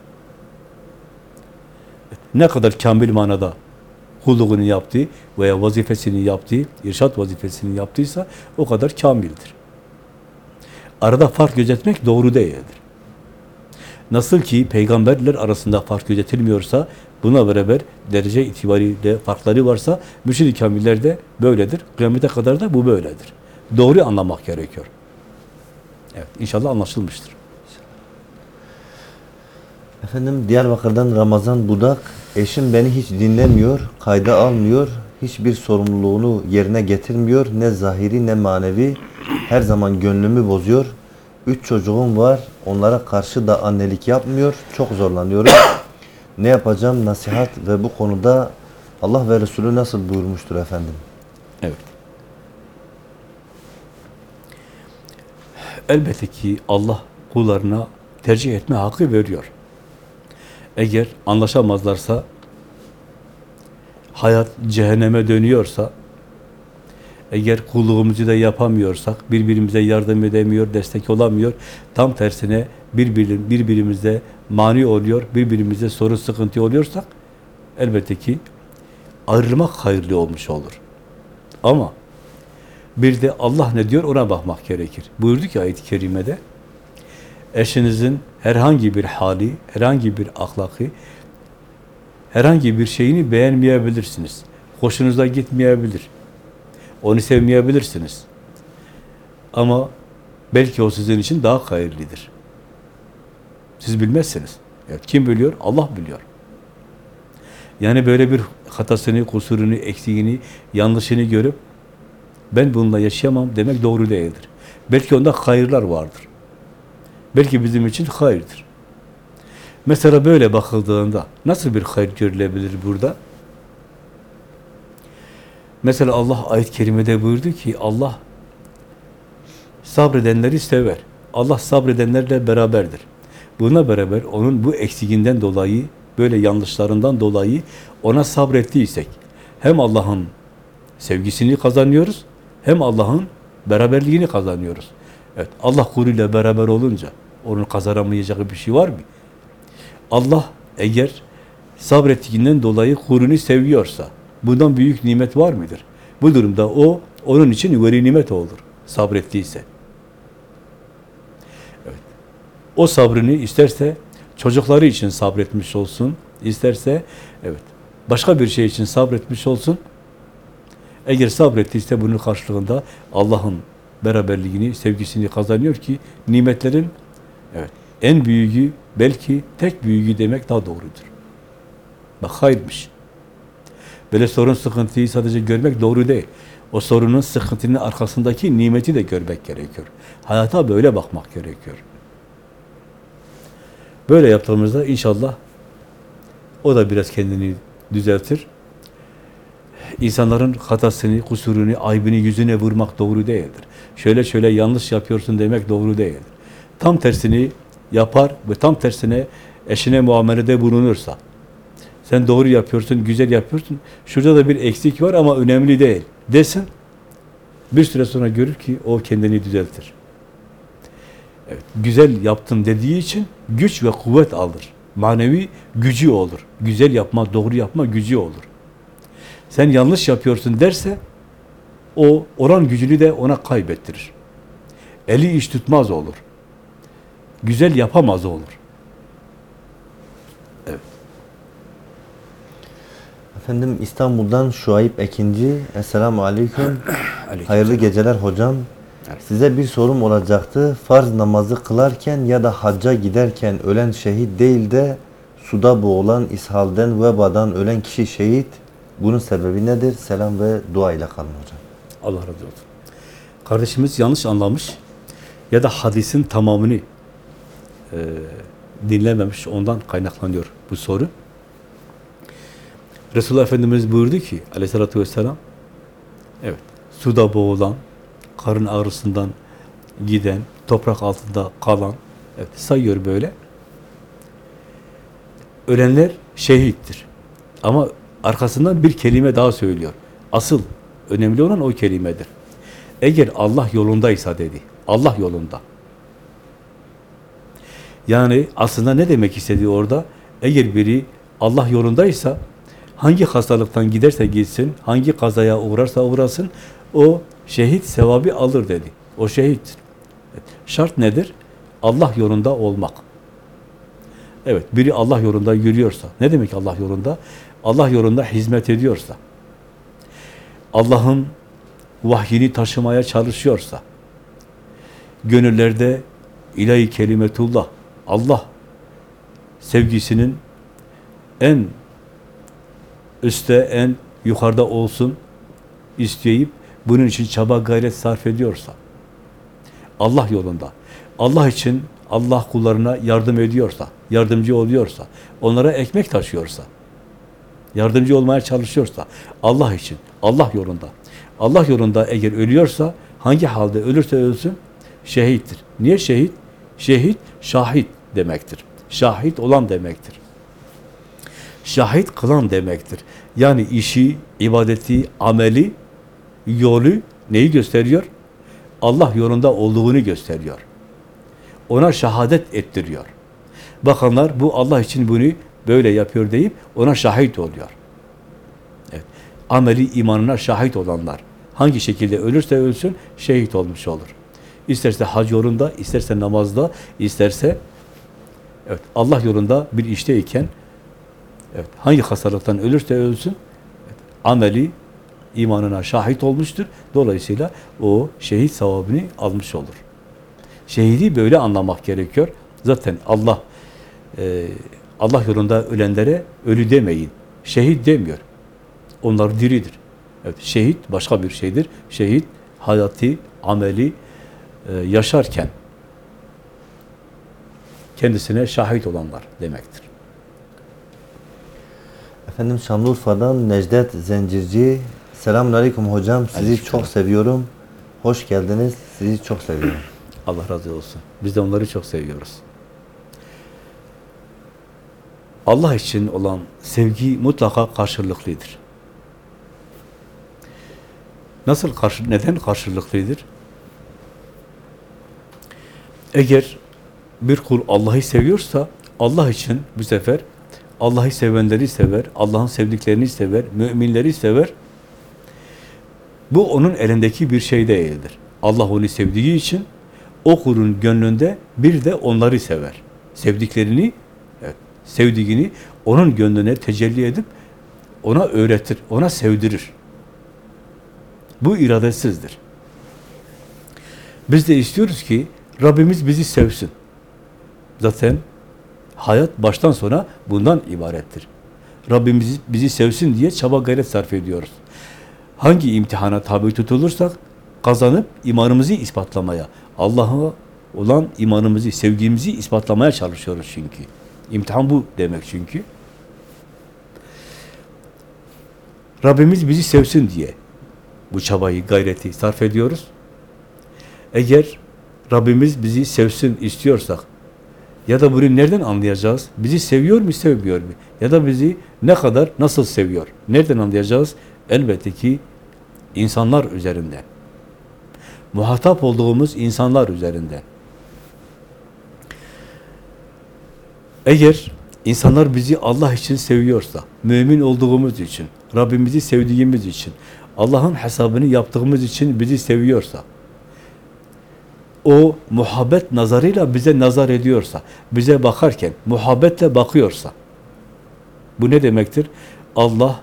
Ne kadar kamil manada kulluğunu yaptığı veya vazifesini yaptığı, irşat vazifesini yaptıysa o kadar kamildir. Arada fark gözetmek doğru değildir. Nasıl ki peygamberler arasında fark gözetilmiyorsa, buna beraber derece itibariyle farkları varsa, mürşid-i kamiller de böyledir. Kıyamete kadar da bu böyledir. Doğru anlamak gerekiyor. Evet, inşallah anlaşılmıştır. Efendim Diyarbakır'dan Ramazan Budak, eşim beni hiç dinlemiyor, kayda almıyor, hiçbir sorumluluğunu yerine getirmiyor, ne zahiri ne manevi, her zaman gönlümü bozuyor. Üç çocuğum var, onlara karşı da annelik yapmıyor, çok zorlanıyorum. ne yapacağım nasihat ve bu konuda Allah ve Resulü nasıl buyurmuştur efendim? Evet. Elbette ki Allah kullarına tercih etme hakkı veriyor. Eğer anlaşamazlarsa, hayat cehenneme dönüyorsa, eğer kulluğumuzu da yapamıyorsak, birbirimize yardım edemiyor, destek olamıyor, tam tersine birbir, birbirimize mani oluyor, birbirimize sorun sıkıntı oluyorsak, elbette ki ayrılmak hayırlı olmuş olur. Ama bir de Allah ne diyor ona bakmak gerekir. Buyurdu ki ayet-i kerimede, eşinizin herhangi bir hali, herhangi bir ahlakı, herhangi bir şeyini beğenmeyebilirsiniz. Hoşunuza gitmeyebilir. Onu sevmeyebilirsiniz. Ama belki o sizin için daha hayırlıdır. Siz bilmezsiniz. Evet, kim biliyor? Allah biliyor. Yani böyle bir hatasını, kusurunu, eksiğini, yanlışını görüp ben bununla yaşayamam demek doğru değildir. Belki onda hayırlar vardır. Belki bizim için hayırdır. Mesela böyle bakıldığında nasıl bir hayır görülebilir burada? Mesela Allah ayet-i kerimede buyurdu ki Allah sabredenleri sever. Allah sabredenlerle beraberdir. Buna beraber onun bu eksiğinden dolayı, böyle yanlışlarından dolayı ona sabrettiysek hem Allah'ın sevgisini kazanıyoruz hem Allah'ın beraberliğini kazanıyoruz. Evet, Allah kuluyla beraber olunca onun kazanamayacağı bir şey var mı? Allah eğer sabrettiğinden dolayı kulunu seviyorsa bundan büyük nimet var mıdır? Bu durumda o onun için veri nimet olur sabrettiyse. Evet. O sabrını isterse çocukları için sabretmiş olsun, isterse evet başka bir şey için sabretmiş olsun. Eğer sabrettiyse bunun karşılığında Allah'ın beraberliğini, sevgisini kazanıyor ki nimetlerin evet en büyüğü belki tek büyüğü demek daha doğrudur. Bak hayırmış. Böyle sorun sıkıntıyı sadece görmek doğru değil. O sorunun sıkıntının arkasındaki nimeti de görmek gerekiyor. Hayata böyle bakmak gerekiyor. Böyle yaptığımızda inşallah o da biraz kendini düzeltir. insanların hatasını, kusurunu, aybını yüzüne vurmak doğru değildir. Şöyle şöyle yanlış yapıyorsun demek doğru değildir. Tam tersini yapar ve tam tersine eşine muamelede bulunursa, sen doğru yapıyorsun, güzel yapıyorsun, şurada da bir eksik var ama önemli değil desin, bir süre sonra görür ki o kendini düzeltir. Evet, güzel yaptım dediği için güç ve kuvvet alır. Manevi gücü olur. Güzel yapma, doğru yapma gücü olur. Sen yanlış yapıyorsun derse o oran gücünü de ona kaybettirir. Eli iş tutmaz olur. Güzel yapamaz olur. Efendim İstanbul'dan Şuayb Ekinci. Esselamu Aleyküm. Aleyküm Hayırlı geceler hocam. Size bir sorum olacaktı. Farz namazı kılarken ya da hacca giderken ölen şehit değil de suda boğulan, ishalden, vebadan ölen kişi şehit. Bunun sebebi nedir? Selam ve dua ile kalın hocam. Allah razı olsun. Kardeşimiz yanlış anlamış ya da hadisin tamamını e, dinlememiş, ondan kaynaklanıyor bu soru. Resulullah Efendimiz buyurdu ki aleyhissalatü vesselam evet, suda boğulan, karın ağrısından giden, toprak altında kalan, evet, sayıyor böyle. Ölenler şehittir. Ama arkasından bir kelime daha söylüyor. Asıl önemli olan o kelimedir. Eğer Allah yolundaysa dedi. Allah yolunda. Yani aslında ne demek istediği orada? Eğer biri Allah yolundaysa hangi hastalıktan giderse gitsin, hangi kazaya uğrarsa uğrasın o şehit sevabı alır dedi. O. Evet. Şart nedir? Allah yolunda olmak. Evet, biri Allah yolunda yürüyorsa, ne demek Allah yolunda? Allah yolunda hizmet ediyorsa, Allah'ın vahyini taşımaya çalışıyorsa, gönüllerde ilahi kelimetullah, Allah sevgisinin en üstte, en yukarıda olsun isteyip bunun için çaba gayret sarf ediyorsa, Allah yolunda, Allah için Allah kullarına yardım ediyorsa, yardımcı oluyorsa, onlara ekmek taşıyorsa, yardımcı olmaya çalışıyorsa, Allah için, Allah yolunda, Allah yolunda eğer ölüyorsa, hangi halde ölürse ölsün, şehittir. Niye şehit? Şehit, şahit demektir. Şahit olan demektir. Şahit kılan demektir. Yani işi, ibadeti, ameli, yolu neyi gösteriyor? Allah yolunda olduğunu gösteriyor. Ona şehadet ettiriyor. Bakanlar bu Allah için bunu böyle yapıyor deyip ona şahit oluyor. Evet. Ameli imanına şahit olanlar hangi şekilde ölürse ölsün şehit olmuş olur. İsterse hac yolunda, isterse namazda, isterse evet Allah yolunda bir işteyken evet hangi hastalıktan ölürse ölsün evet, ameli imanına şahit olmuştur. Dolayısıyla o şehit sevabını almış olur. Şehidi böyle anlamak gerekiyor. Zaten Allah e, Allah yolunda ölenlere ölü demeyin. Şehit demiyor. Onlar diridir. Evet, şehit başka bir şeydir. Şehit hayatı, ameli e, yaşarken kendisine şahit olanlar demektir. Efendim Şanlıurfa'dan Necdet Zencirci. Selamun Aleyküm hocam. Sizi Aleykümselam. çok seviyorum. Hoş geldiniz. Sizi çok seviyorum. Allah razı olsun. Biz de onları çok seviyoruz. Allah için olan sevgi mutlaka karşılıklıdır. Nasıl karşı, neden karşılıklıdır? Eğer bir kul Allah'ı seviyorsa Allah için bu sefer Allah'ı sevenleri sever, Allah'ın sevdiklerini sever, müminleri sever. Bu onun elindeki bir şey değildir. Allah onu sevdiği için o kulun gönlünde bir de onları sever. Sevdiklerini, evet, sevdiğini onun gönlüne tecelli edip ona öğretir, ona sevdirir. Bu iradesizdir. Biz de istiyoruz ki Rabbimiz bizi sevsin. Zaten hayat baştan sona bundan ibarettir. Rabbimiz bizi sevsin diye çaba gayret sarf ediyoruz. Hangi imtihana tabi tutulursak kazanıp imanımızı ispatlamaya, Allah'a olan imanımızı, sevgimizi ispatlamaya çalışıyoruz çünkü. İmtihan bu demek çünkü. Rabbimiz bizi sevsin diye bu çabayı, gayreti sarf ediyoruz. Eğer Rabbimiz bizi sevsin istiyorsak ya da bunu nereden anlayacağız? Bizi seviyor mu, sevmiyor mu? Ya da bizi ne kadar, nasıl seviyor? Nereden anlayacağız? Elbette ki insanlar üzerinden. Muhatap olduğumuz insanlar üzerinden. Eğer insanlar bizi Allah için seviyorsa, mümin olduğumuz için, Rabbimizi sevdiğimiz için, Allah'ın hesabını yaptığımız için bizi seviyorsa, o muhabbet nazarıyla bize nazar ediyorsa, bize bakarken muhabbetle bakıyorsa, bu ne demektir? Allah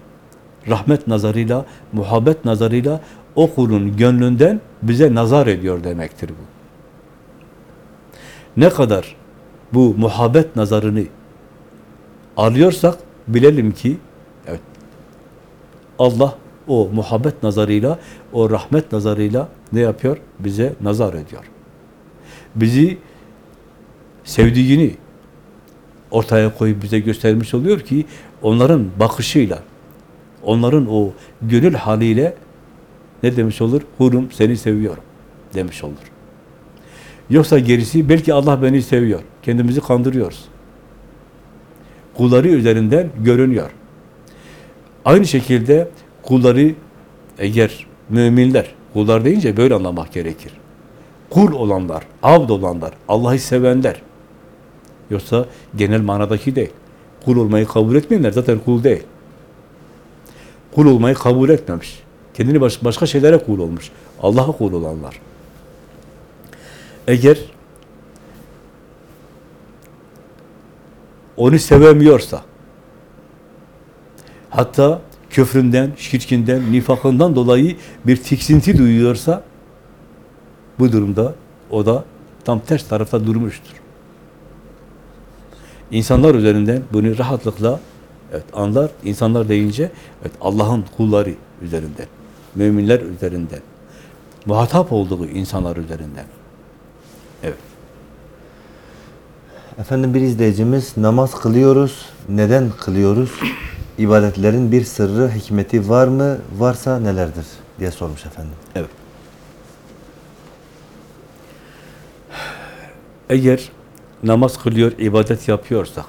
rahmet nazarıyla, muhabbet nazarıyla o kulun gönlünden bize nazar ediyor demektir bu. Ne kadar bu muhabbet nazarını alıyorsak bilelim ki evet Allah o muhabbet nazarıyla, o rahmet nazarıyla ne yapıyor? Bize nazar ediyor. Bizi sevdiğini ortaya koyup bize göstermiş oluyor ki onların bakışıyla, onların o gönül haliyle ne demiş olur? Hurum seni seviyorum demiş olur. Yoksa gerisi belki Allah beni seviyor. Kendimizi kandırıyoruz. Kulları üzerinden görünüyor. Aynı şekilde kulları eğer müminler, kullar deyince böyle anlamak gerekir. Kul olanlar, abd olanlar, Allah'ı sevenler. Yoksa genel manadaki değil. Kul olmayı kabul etmeyenler zaten kul değil. Kul olmayı kabul etmemiş. Kendini baş, başka şeylere kul olmuş. Allah'a kul olanlar. Eğer onu sevemiyorsa, hatta küfründen, şirkinden, nifakından dolayı bir tiksinti duyuyorsa, bu durumda o da tam ters tarafta durmuştur. İnsanlar üzerinden bunu rahatlıkla evet, anlar. İnsanlar deyince evet, Allah'ın kulları üzerinden, müminler üzerinden, muhatap olduğu insanlar üzerinden. Evet. Efendim bir izleyicimiz namaz kılıyoruz. Neden kılıyoruz? İbadetlerin bir sırrı, hikmeti var mı? Varsa nelerdir? diye sormuş efendim. Evet. Eğer namaz kılıyor, ibadet yapıyorsak,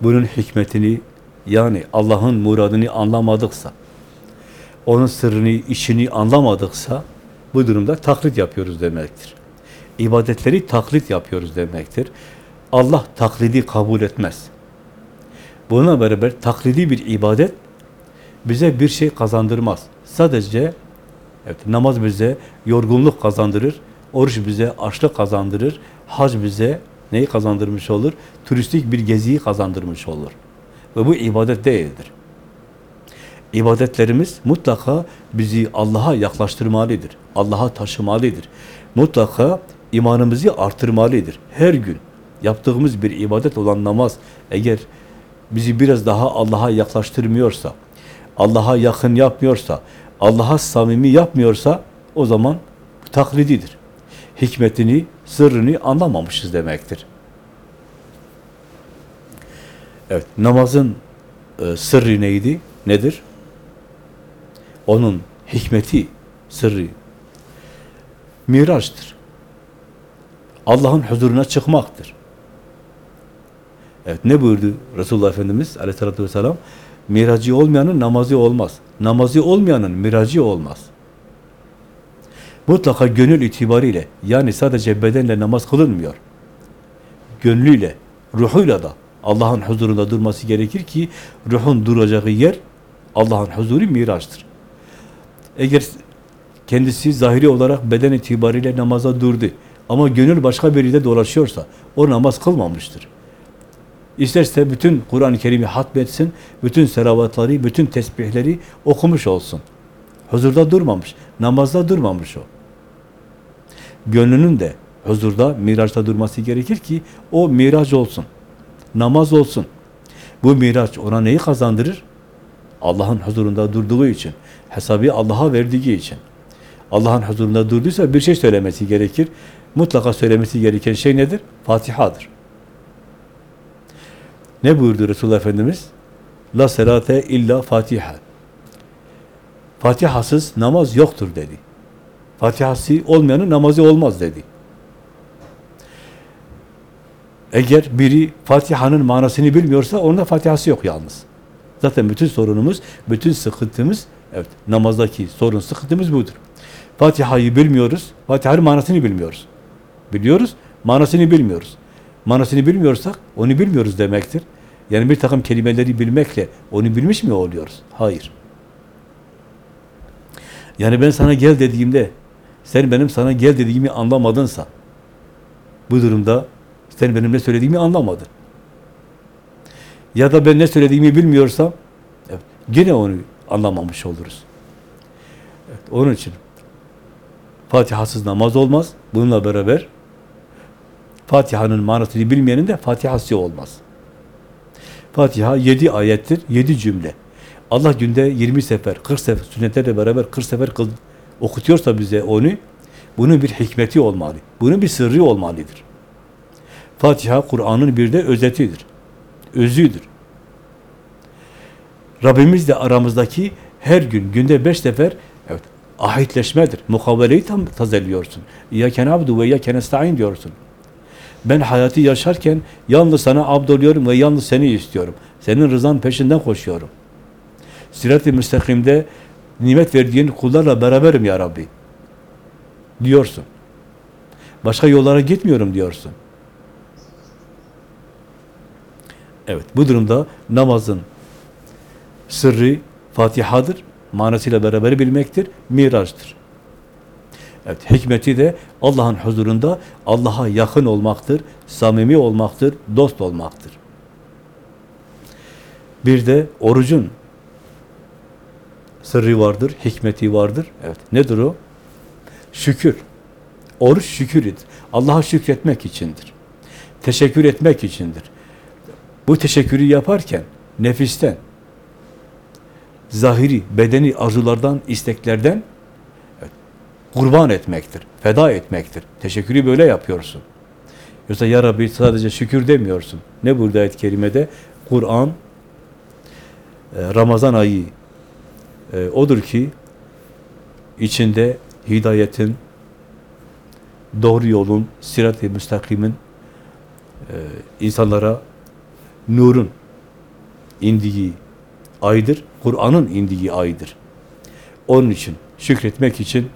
bunun hikmetini yani Allah'ın muradını anlamadıksa, onun sırrını, işini anlamadıksa, bu durumda taklit yapıyoruz demektir. İbadetleri taklit yapıyoruz demektir. Allah taklidi kabul etmez. Bununla beraber taklidi bir ibadet bize bir şey kazandırmaz. Sadece evet, namaz bize yorgunluk kazandırır, oruç bize açlık kazandırır, hac bize neyi kazandırmış olur? Turistik bir geziyi kazandırmış olur. Ve bu ibadet değildir. İbadetlerimiz mutlaka bizi Allah'a yaklaştırmalıdır. Allah'a taşımalıdır. Mutlaka imanımızı artırmalıdır. Her gün yaptığımız bir ibadet olan namaz eğer bizi biraz daha Allah'a yaklaştırmıyorsa, Allah'a yakın yapmıyorsa, Allah'a samimi yapmıyorsa o zaman taklididir. Hikmetini, sırrını anlamamışız demektir. Evet, namazın e, sırrı neydi? Nedir? Onun hikmeti, sırrı miraçtır. Allah'ın huzuruna çıkmaktır. Evet, ne buyurdu Resulullah Efendimiz aleyhissalatü vesselam? Miracı olmayanın namazı olmaz. Namazı olmayanın miracı olmaz. Mutlaka gönül itibariyle, yani sadece bedenle namaz kılınmıyor. Gönlüyle, ruhuyla da Allah'ın huzurunda durması gerekir ki ruhun duracağı yer Allah'ın huzuru miraçtır. Eğer kendisi zahiri olarak beden itibariyle namaza durdu ama gönül başka bir yerde dolaşıyorsa o namaz kılmamıştır. İsterse bütün Kur'an-ı Kerim'i hatmetsin, bütün seravatları, bütün tesbihleri okumuş olsun. Huzurda durmamış, namazda durmamış o. Gönlünün de huzurda, miraçta durması gerekir ki o miraç olsun. Namaz olsun. Bu miraç ona neyi kazandırır? Allah'ın huzurunda durduğu için, hesabı Allah'a verdiği için. Allah'ın huzurunda durduysa bir şey söylemesi gerekir. Mutlaka söylemesi gereken şey nedir? Fatiha'dır. Ne buyurdu Resulullah Efendimiz? La serate illa Fatiha. Fatihasız namaz yoktur dedi. Fatihası olmayanın namazı olmaz dedi. Eğer biri Fatiha'nın manasını bilmiyorsa onun da Fatihası yok yalnız. Zaten bütün sorunumuz, bütün sıkıntımız, evet namazdaki sorun, sıkıntımız budur. Fatiha'yı bilmiyoruz, Fatiha'nın manasını bilmiyoruz. Biliyoruz, manasını bilmiyoruz. Manasını bilmiyorsak onu bilmiyoruz demektir. Yani bir takım kelimeleri bilmekle onu bilmiş mi oluyoruz? Hayır. Yani ben sana gel dediğimde sen benim sana gel dediğimi anlamadınsa bu durumda sen benim ne söylediğimi anlamadın. Ya da ben ne söylediğimi bilmiyorsam evet, yine onu anlamamış oluruz. Evet, onun için Fatihasız namaz olmaz. Bununla beraber Fatiha'nın manasını bilmeyenin de Fatihası olmaz. Fatiha yedi ayettir, yedi cümle. Allah günde 20 sefer, 40 sefer, sünnetlerle beraber 40 sefer okutuyorsa bize onu, bunun bir hikmeti olmalı. Bunun bir sırrı olmalıdır. Fatiha, Kur'an'ın bir de özetidir. Özüdür. Rabbimiz de aramızdaki her gün, günde beş sefer evet, ahitleşmedir. Mukaveleyi tam tazeliyorsun. İyyâken abdu ve iyyâken esta'in diyorsun. Ben hayatı yaşarken yalnız sana abd oluyorum ve yalnız seni istiyorum. Senin rızan peşinden koşuyorum. Sirat-i müstakimde nimet verdiğin kullarla beraberim ya Rabbi. Diyorsun. Başka yollara gitmiyorum diyorsun. Evet, bu durumda namazın sırrı Fatiha'dır. Manasıyla beraber bilmektir, miraçtır. Evet, hikmeti de Allah'ın huzurunda Allah'a yakın olmaktır, samimi olmaktır, dost olmaktır. Bir de orucun sırrı vardır, hikmeti vardır. Evet, nedir o? Şükür. Oruç şükürdür. Allah'a şükretmek içindir. Teşekkür etmek içindir. Bu teşekkürü yaparken nefisten, zahiri, bedeni arzulardan, isteklerden evet, kurban etmektir, feda etmektir. Teşekkürü böyle yapıyorsun. Yoksa ya Rabbi sadece şükür demiyorsun. Ne burada ayet-i kerimede? Kur'an, e, Ramazan ayı e, odur ki içinde hidayetin, doğru yolun, sirat-i müstakimin e, insanlara nurun indiği aydır, Kur'an'ın indiği aydır. Onun için, şükretmek için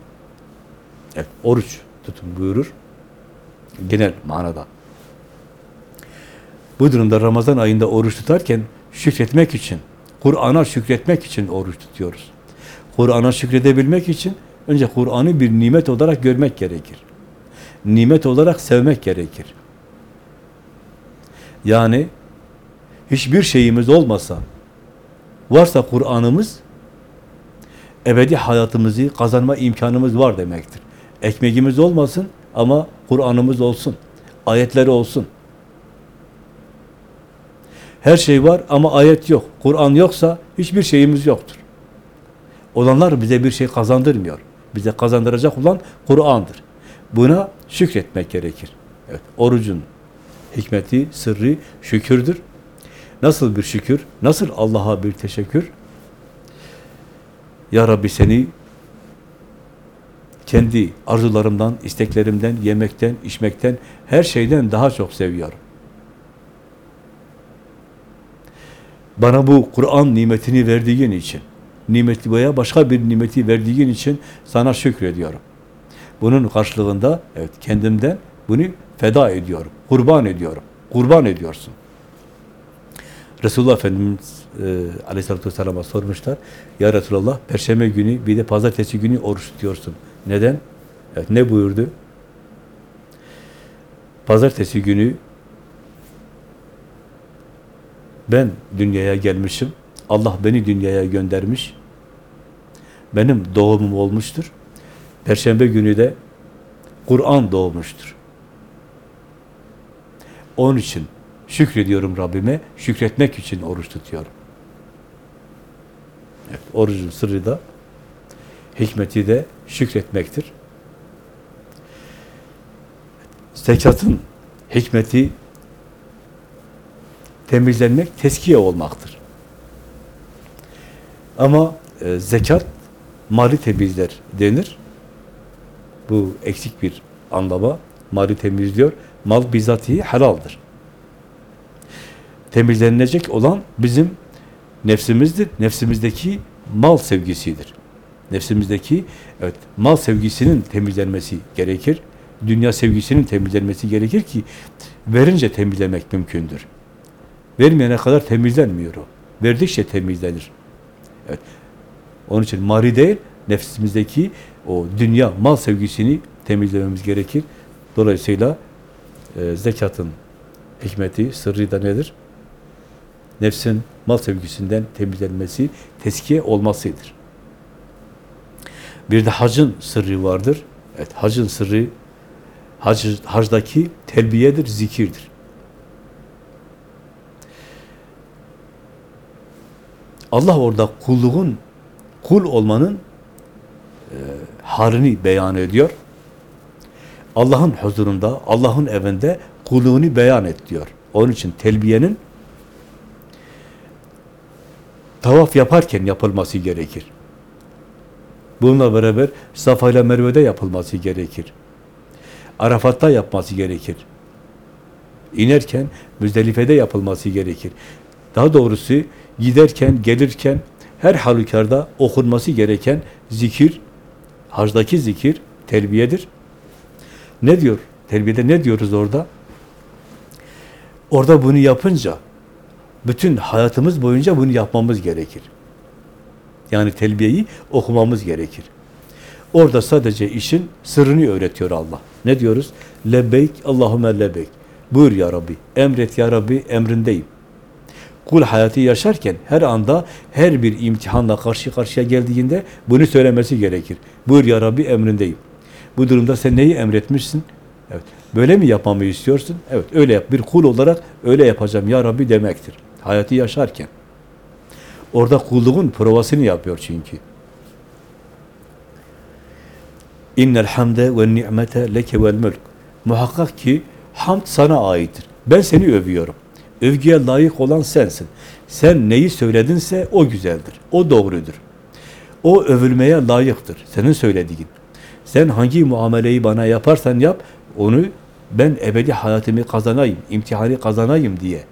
evet, oruç tutun buyurur. Genel manada. Bu durumda Ramazan ayında oruç tutarken şükretmek için, Kur'an'a şükretmek için oruç tutuyoruz. Kur'an'a şükredebilmek için önce Kur'an'ı bir nimet olarak görmek gerekir. Nimet olarak sevmek gerekir. Yani hiçbir şeyimiz olmasa, varsa Kur'an'ımız, ebedi hayatımızı kazanma imkanımız var demektir. Ekmeğimiz olmasın ama Kur'an'ımız olsun, ayetleri olsun. Her şey var ama ayet yok. Kur'an yoksa hiçbir şeyimiz yoktur. Olanlar bize bir şey kazandırmıyor. Bize kazandıracak olan Kur'an'dır. Buna şükretmek gerekir. Evet, orucun hikmeti, sırrı şükürdür. Nasıl bir şükür? Nasıl Allah'a bir teşekkür? Ya Rabbi seni kendi arzularımdan, isteklerimden, yemekten, içmekten, her şeyden daha çok seviyorum. Bana bu Kur'an nimetini verdiğin için, nimeti veya başka bir nimeti verdiğin için sana şükrediyorum. Bunun karşılığında evet kendimden bunu feda ediyorum, kurban ediyorum. Kurban ediyorsun. Resulullah Efendimiz e, Aleyhisselatü Vesselam'a sormuşlar. Ya Resulallah, Perşembe günü bir de Pazartesi günü oruç tutuyorsun. Neden? Evet, ne buyurdu? Pazartesi günü ben dünyaya gelmişim. Allah beni dünyaya göndermiş. Benim doğumum olmuştur. Perşembe günü de Kur'an doğmuştur. Onun için şükrediyorum Rabbime, şükretmek için oruç tutuyorum. Evet, orucun sırrı da, hikmeti de şükretmektir. Zekatın hikmeti temizlenmek, teskiye olmaktır. Ama e, zekat mali temizler denir. Bu eksik bir anlama. Mali temizliyor. Mal bizatihi helaldir. Temizlenecek olan bizim nefsimizdir. Nefsimizdeki mal sevgisidir. Nefsimizdeki evet mal sevgisinin temizlenmesi gerekir. Dünya sevgisinin temizlenmesi gerekir ki verince temizlemek mümkündür. Vermeyene kadar temizlenmiyor o. Verdikçe temizlenir. Evet. Onun için mari değil, nefsimizdeki o dünya, mal sevgisini temizlememiz gerekir. Dolayısıyla e, zekatın hikmeti, sırrı da nedir? Nefsin mal sevgisinden temizlenmesi, teskiye olmasıdır. Bir de hacın sırrı vardır. Evet, hacın sırrı hac, hacdaki telbiyedir, zikirdir. Allah orada kulluğun, kul olmanın e, halini beyan ediyor. Allah'ın huzurunda, Allah'ın evinde kulluğunu beyan et diyor. Onun için telbiyenin tavaf yaparken yapılması gerekir. Bununla beraber Safa ile Merve'de yapılması gerekir. Arafat'ta yapması gerekir. İnerken Müzdelife'de yapılması gerekir. Daha doğrusu giderken, gelirken her halükarda okunması gereken zikir, hacdaki zikir terbiyedir. Ne diyor? Terbiyede ne diyoruz orada? Orada bunu yapınca bütün hayatımız boyunca bunu yapmamız gerekir. Yani telbiyeyi okumamız gerekir. Orada sadece işin sırrını öğretiyor Allah. Ne diyoruz? Lebbeyk, Allahümme lebbeyk. Buyur ya Rabbi, emret ya Rabbi, emrindeyim. Kul hayatı yaşarken her anda her bir imtihanla karşı karşıya geldiğinde bunu söylemesi gerekir. Buyur ya Rabbi, emrindeyim. Bu durumda sen neyi emretmişsin? Evet. Böyle mi yapmamı istiyorsun? Evet, öyle yap. Bir kul olarak öyle yapacağım ya Rabbi demektir. Hayatı yaşarken. Orada kulluğun provasını yapıyor çünkü. İnnel hamde ve ni'mete leke vel mülk. Muhakkak ki hamd sana aittir. Ben seni övüyorum. Övgüye layık olan sensin. Sen neyi söyledinse o güzeldir. O doğrudur. O övülmeye layıktır. Senin söylediğin. Sen hangi muameleyi bana yaparsan yap, onu ben ebedi hayatımı kazanayım, imtihanı kazanayım diye,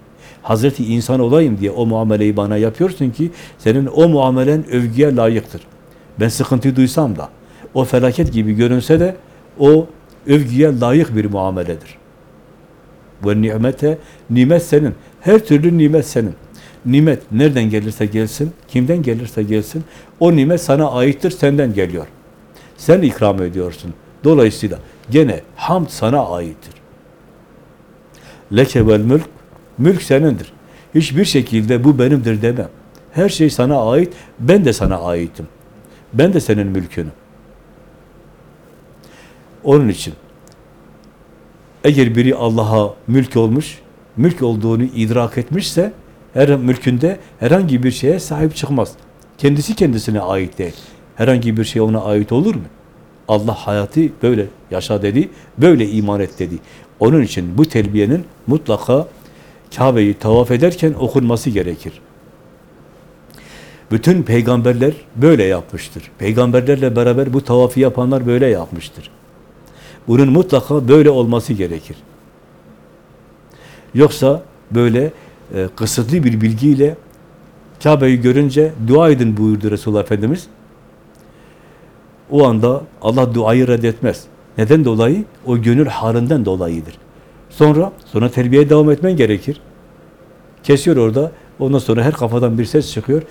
Hazreti insan olayım diye o muameleyi bana yapıyorsun ki, senin o muamelen övgüye layıktır. Ben sıkıntı duysam da, o felaket gibi görünse de, o övgüye layık bir muameledir. Ve nimete, nimet senin. Her türlü nimet senin. Nimet nereden gelirse gelsin, kimden gelirse gelsin, o nimet sana aittir, senden geliyor. Sen ikram ediyorsun. Dolayısıyla gene hamd sana aittir. Leke vel mülk, mülk senindir. Hiçbir şekilde bu benimdir demem. Her şey sana ait, ben de sana aitim. Ben de senin mülkünüm. Onun için eğer biri Allah'a mülk olmuş, mülk olduğunu idrak etmişse her mülkünde herhangi bir şeye sahip çıkmaz. Kendisi kendisine ait değil. Herhangi bir şey ona ait olur mu? Allah hayatı böyle yaşa dedi, böyle iman et dedi. Onun için bu terbiyenin mutlaka Kabe'yi tavaf ederken okunması gerekir. Bütün peygamberler böyle yapmıştır. Peygamberlerle beraber bu tavafı yapanlar böyle yapmıştır. Bunun mutlaka böyle olması gerekir. Yoksa böyle e, kısıtlı bir bilgiyle Kabe'yi görünce dua edin buyurdu Resulullah Efendimiz. O anda Allah duayı reddetmez. Neden dolayı? O gönül halinden dolayıdır. Sonra, sonra terbiyeye devam etmen gerekir. Kesiyor orada. Ondan sonra her kafadan bir ses çıkıyor.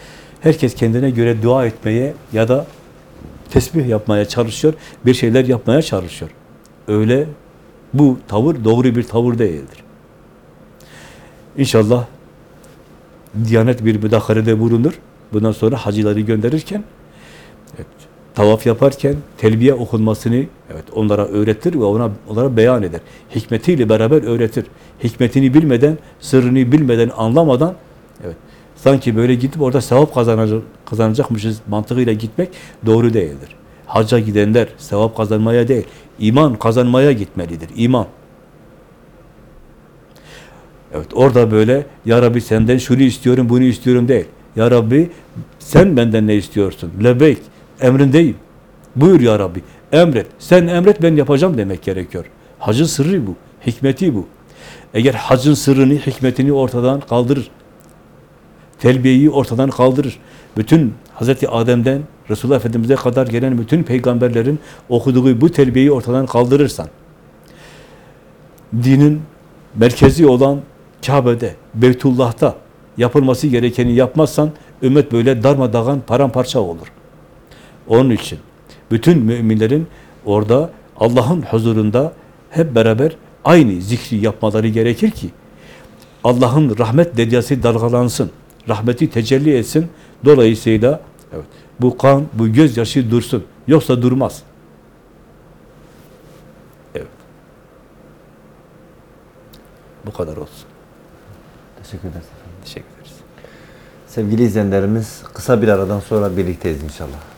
Herkes kendine göre dua etmeye ya da tesbih yapmaya çalışıyor. Bir şeyler yapmaya çalışıyor. Öyle bu tavır doğru bir tavır değildir. İnşallah Diyanet bir müdahalede bulunur. Bundan sonra hacıları gönderirken evet, tavaf yaparken telbiye okunmasını evet onlara öğretir ve ona onlara beyan eder. Hikmetiyle beraber öğretir. Hikmetini bilmeden, sırrını bilmeden, anlamadan evet sanki böyle gidip orada sevap kazanacak, kazanacakmışız mantığıyla gitmek doğru değildir. Hacca gidenler sevap kazanmaya değil, iman kazanmaya gitmelidir. İman. Evet orada böyle Ya Rabbi senden şunu istiyorum, bunu istiyorum değil. Ya Rabbi sen benden ne istiyorsun? Lebeyk. emrindeyim. Buyur ya Rabbi, emret. Sen emret, ben yapacağım demek gerekiyor. Hacın sırrı bu, hikmeti bu. Eğer hacın sırrını, hikmetini ortadan kaldırır, telbiyeyi ortadan kaldırır, bütün Hazreti Adem'den Resulullah Efendimiz'e kadar gelen bütün peygamberlerin okuduğu bu telbiyeyi ortadan kaldırırsan, dinin merkezi olan Kabe'de, Beytullah'ta yapılması gerekeni yapmazsan, ümmet böyle darmadağın, paramparça olur. Onun için bütün müminlerin orada Allah'ın huzurunda hep beraber aynı zikri yapmaları gerekir ki Allah'ın rahmet deryası dalgalansın. Rahmeti tecelli etsin. Dolayısıyla evet, bu kan, bu gözyaşı dursun. Yoksa durmaz. Evet. Bu kadar olsun. Teşekkür ederiz. Teşekkür ederiz. Sevgili izleyenlerimiz kısa bir aradan sonra birlikteyiz inşallah.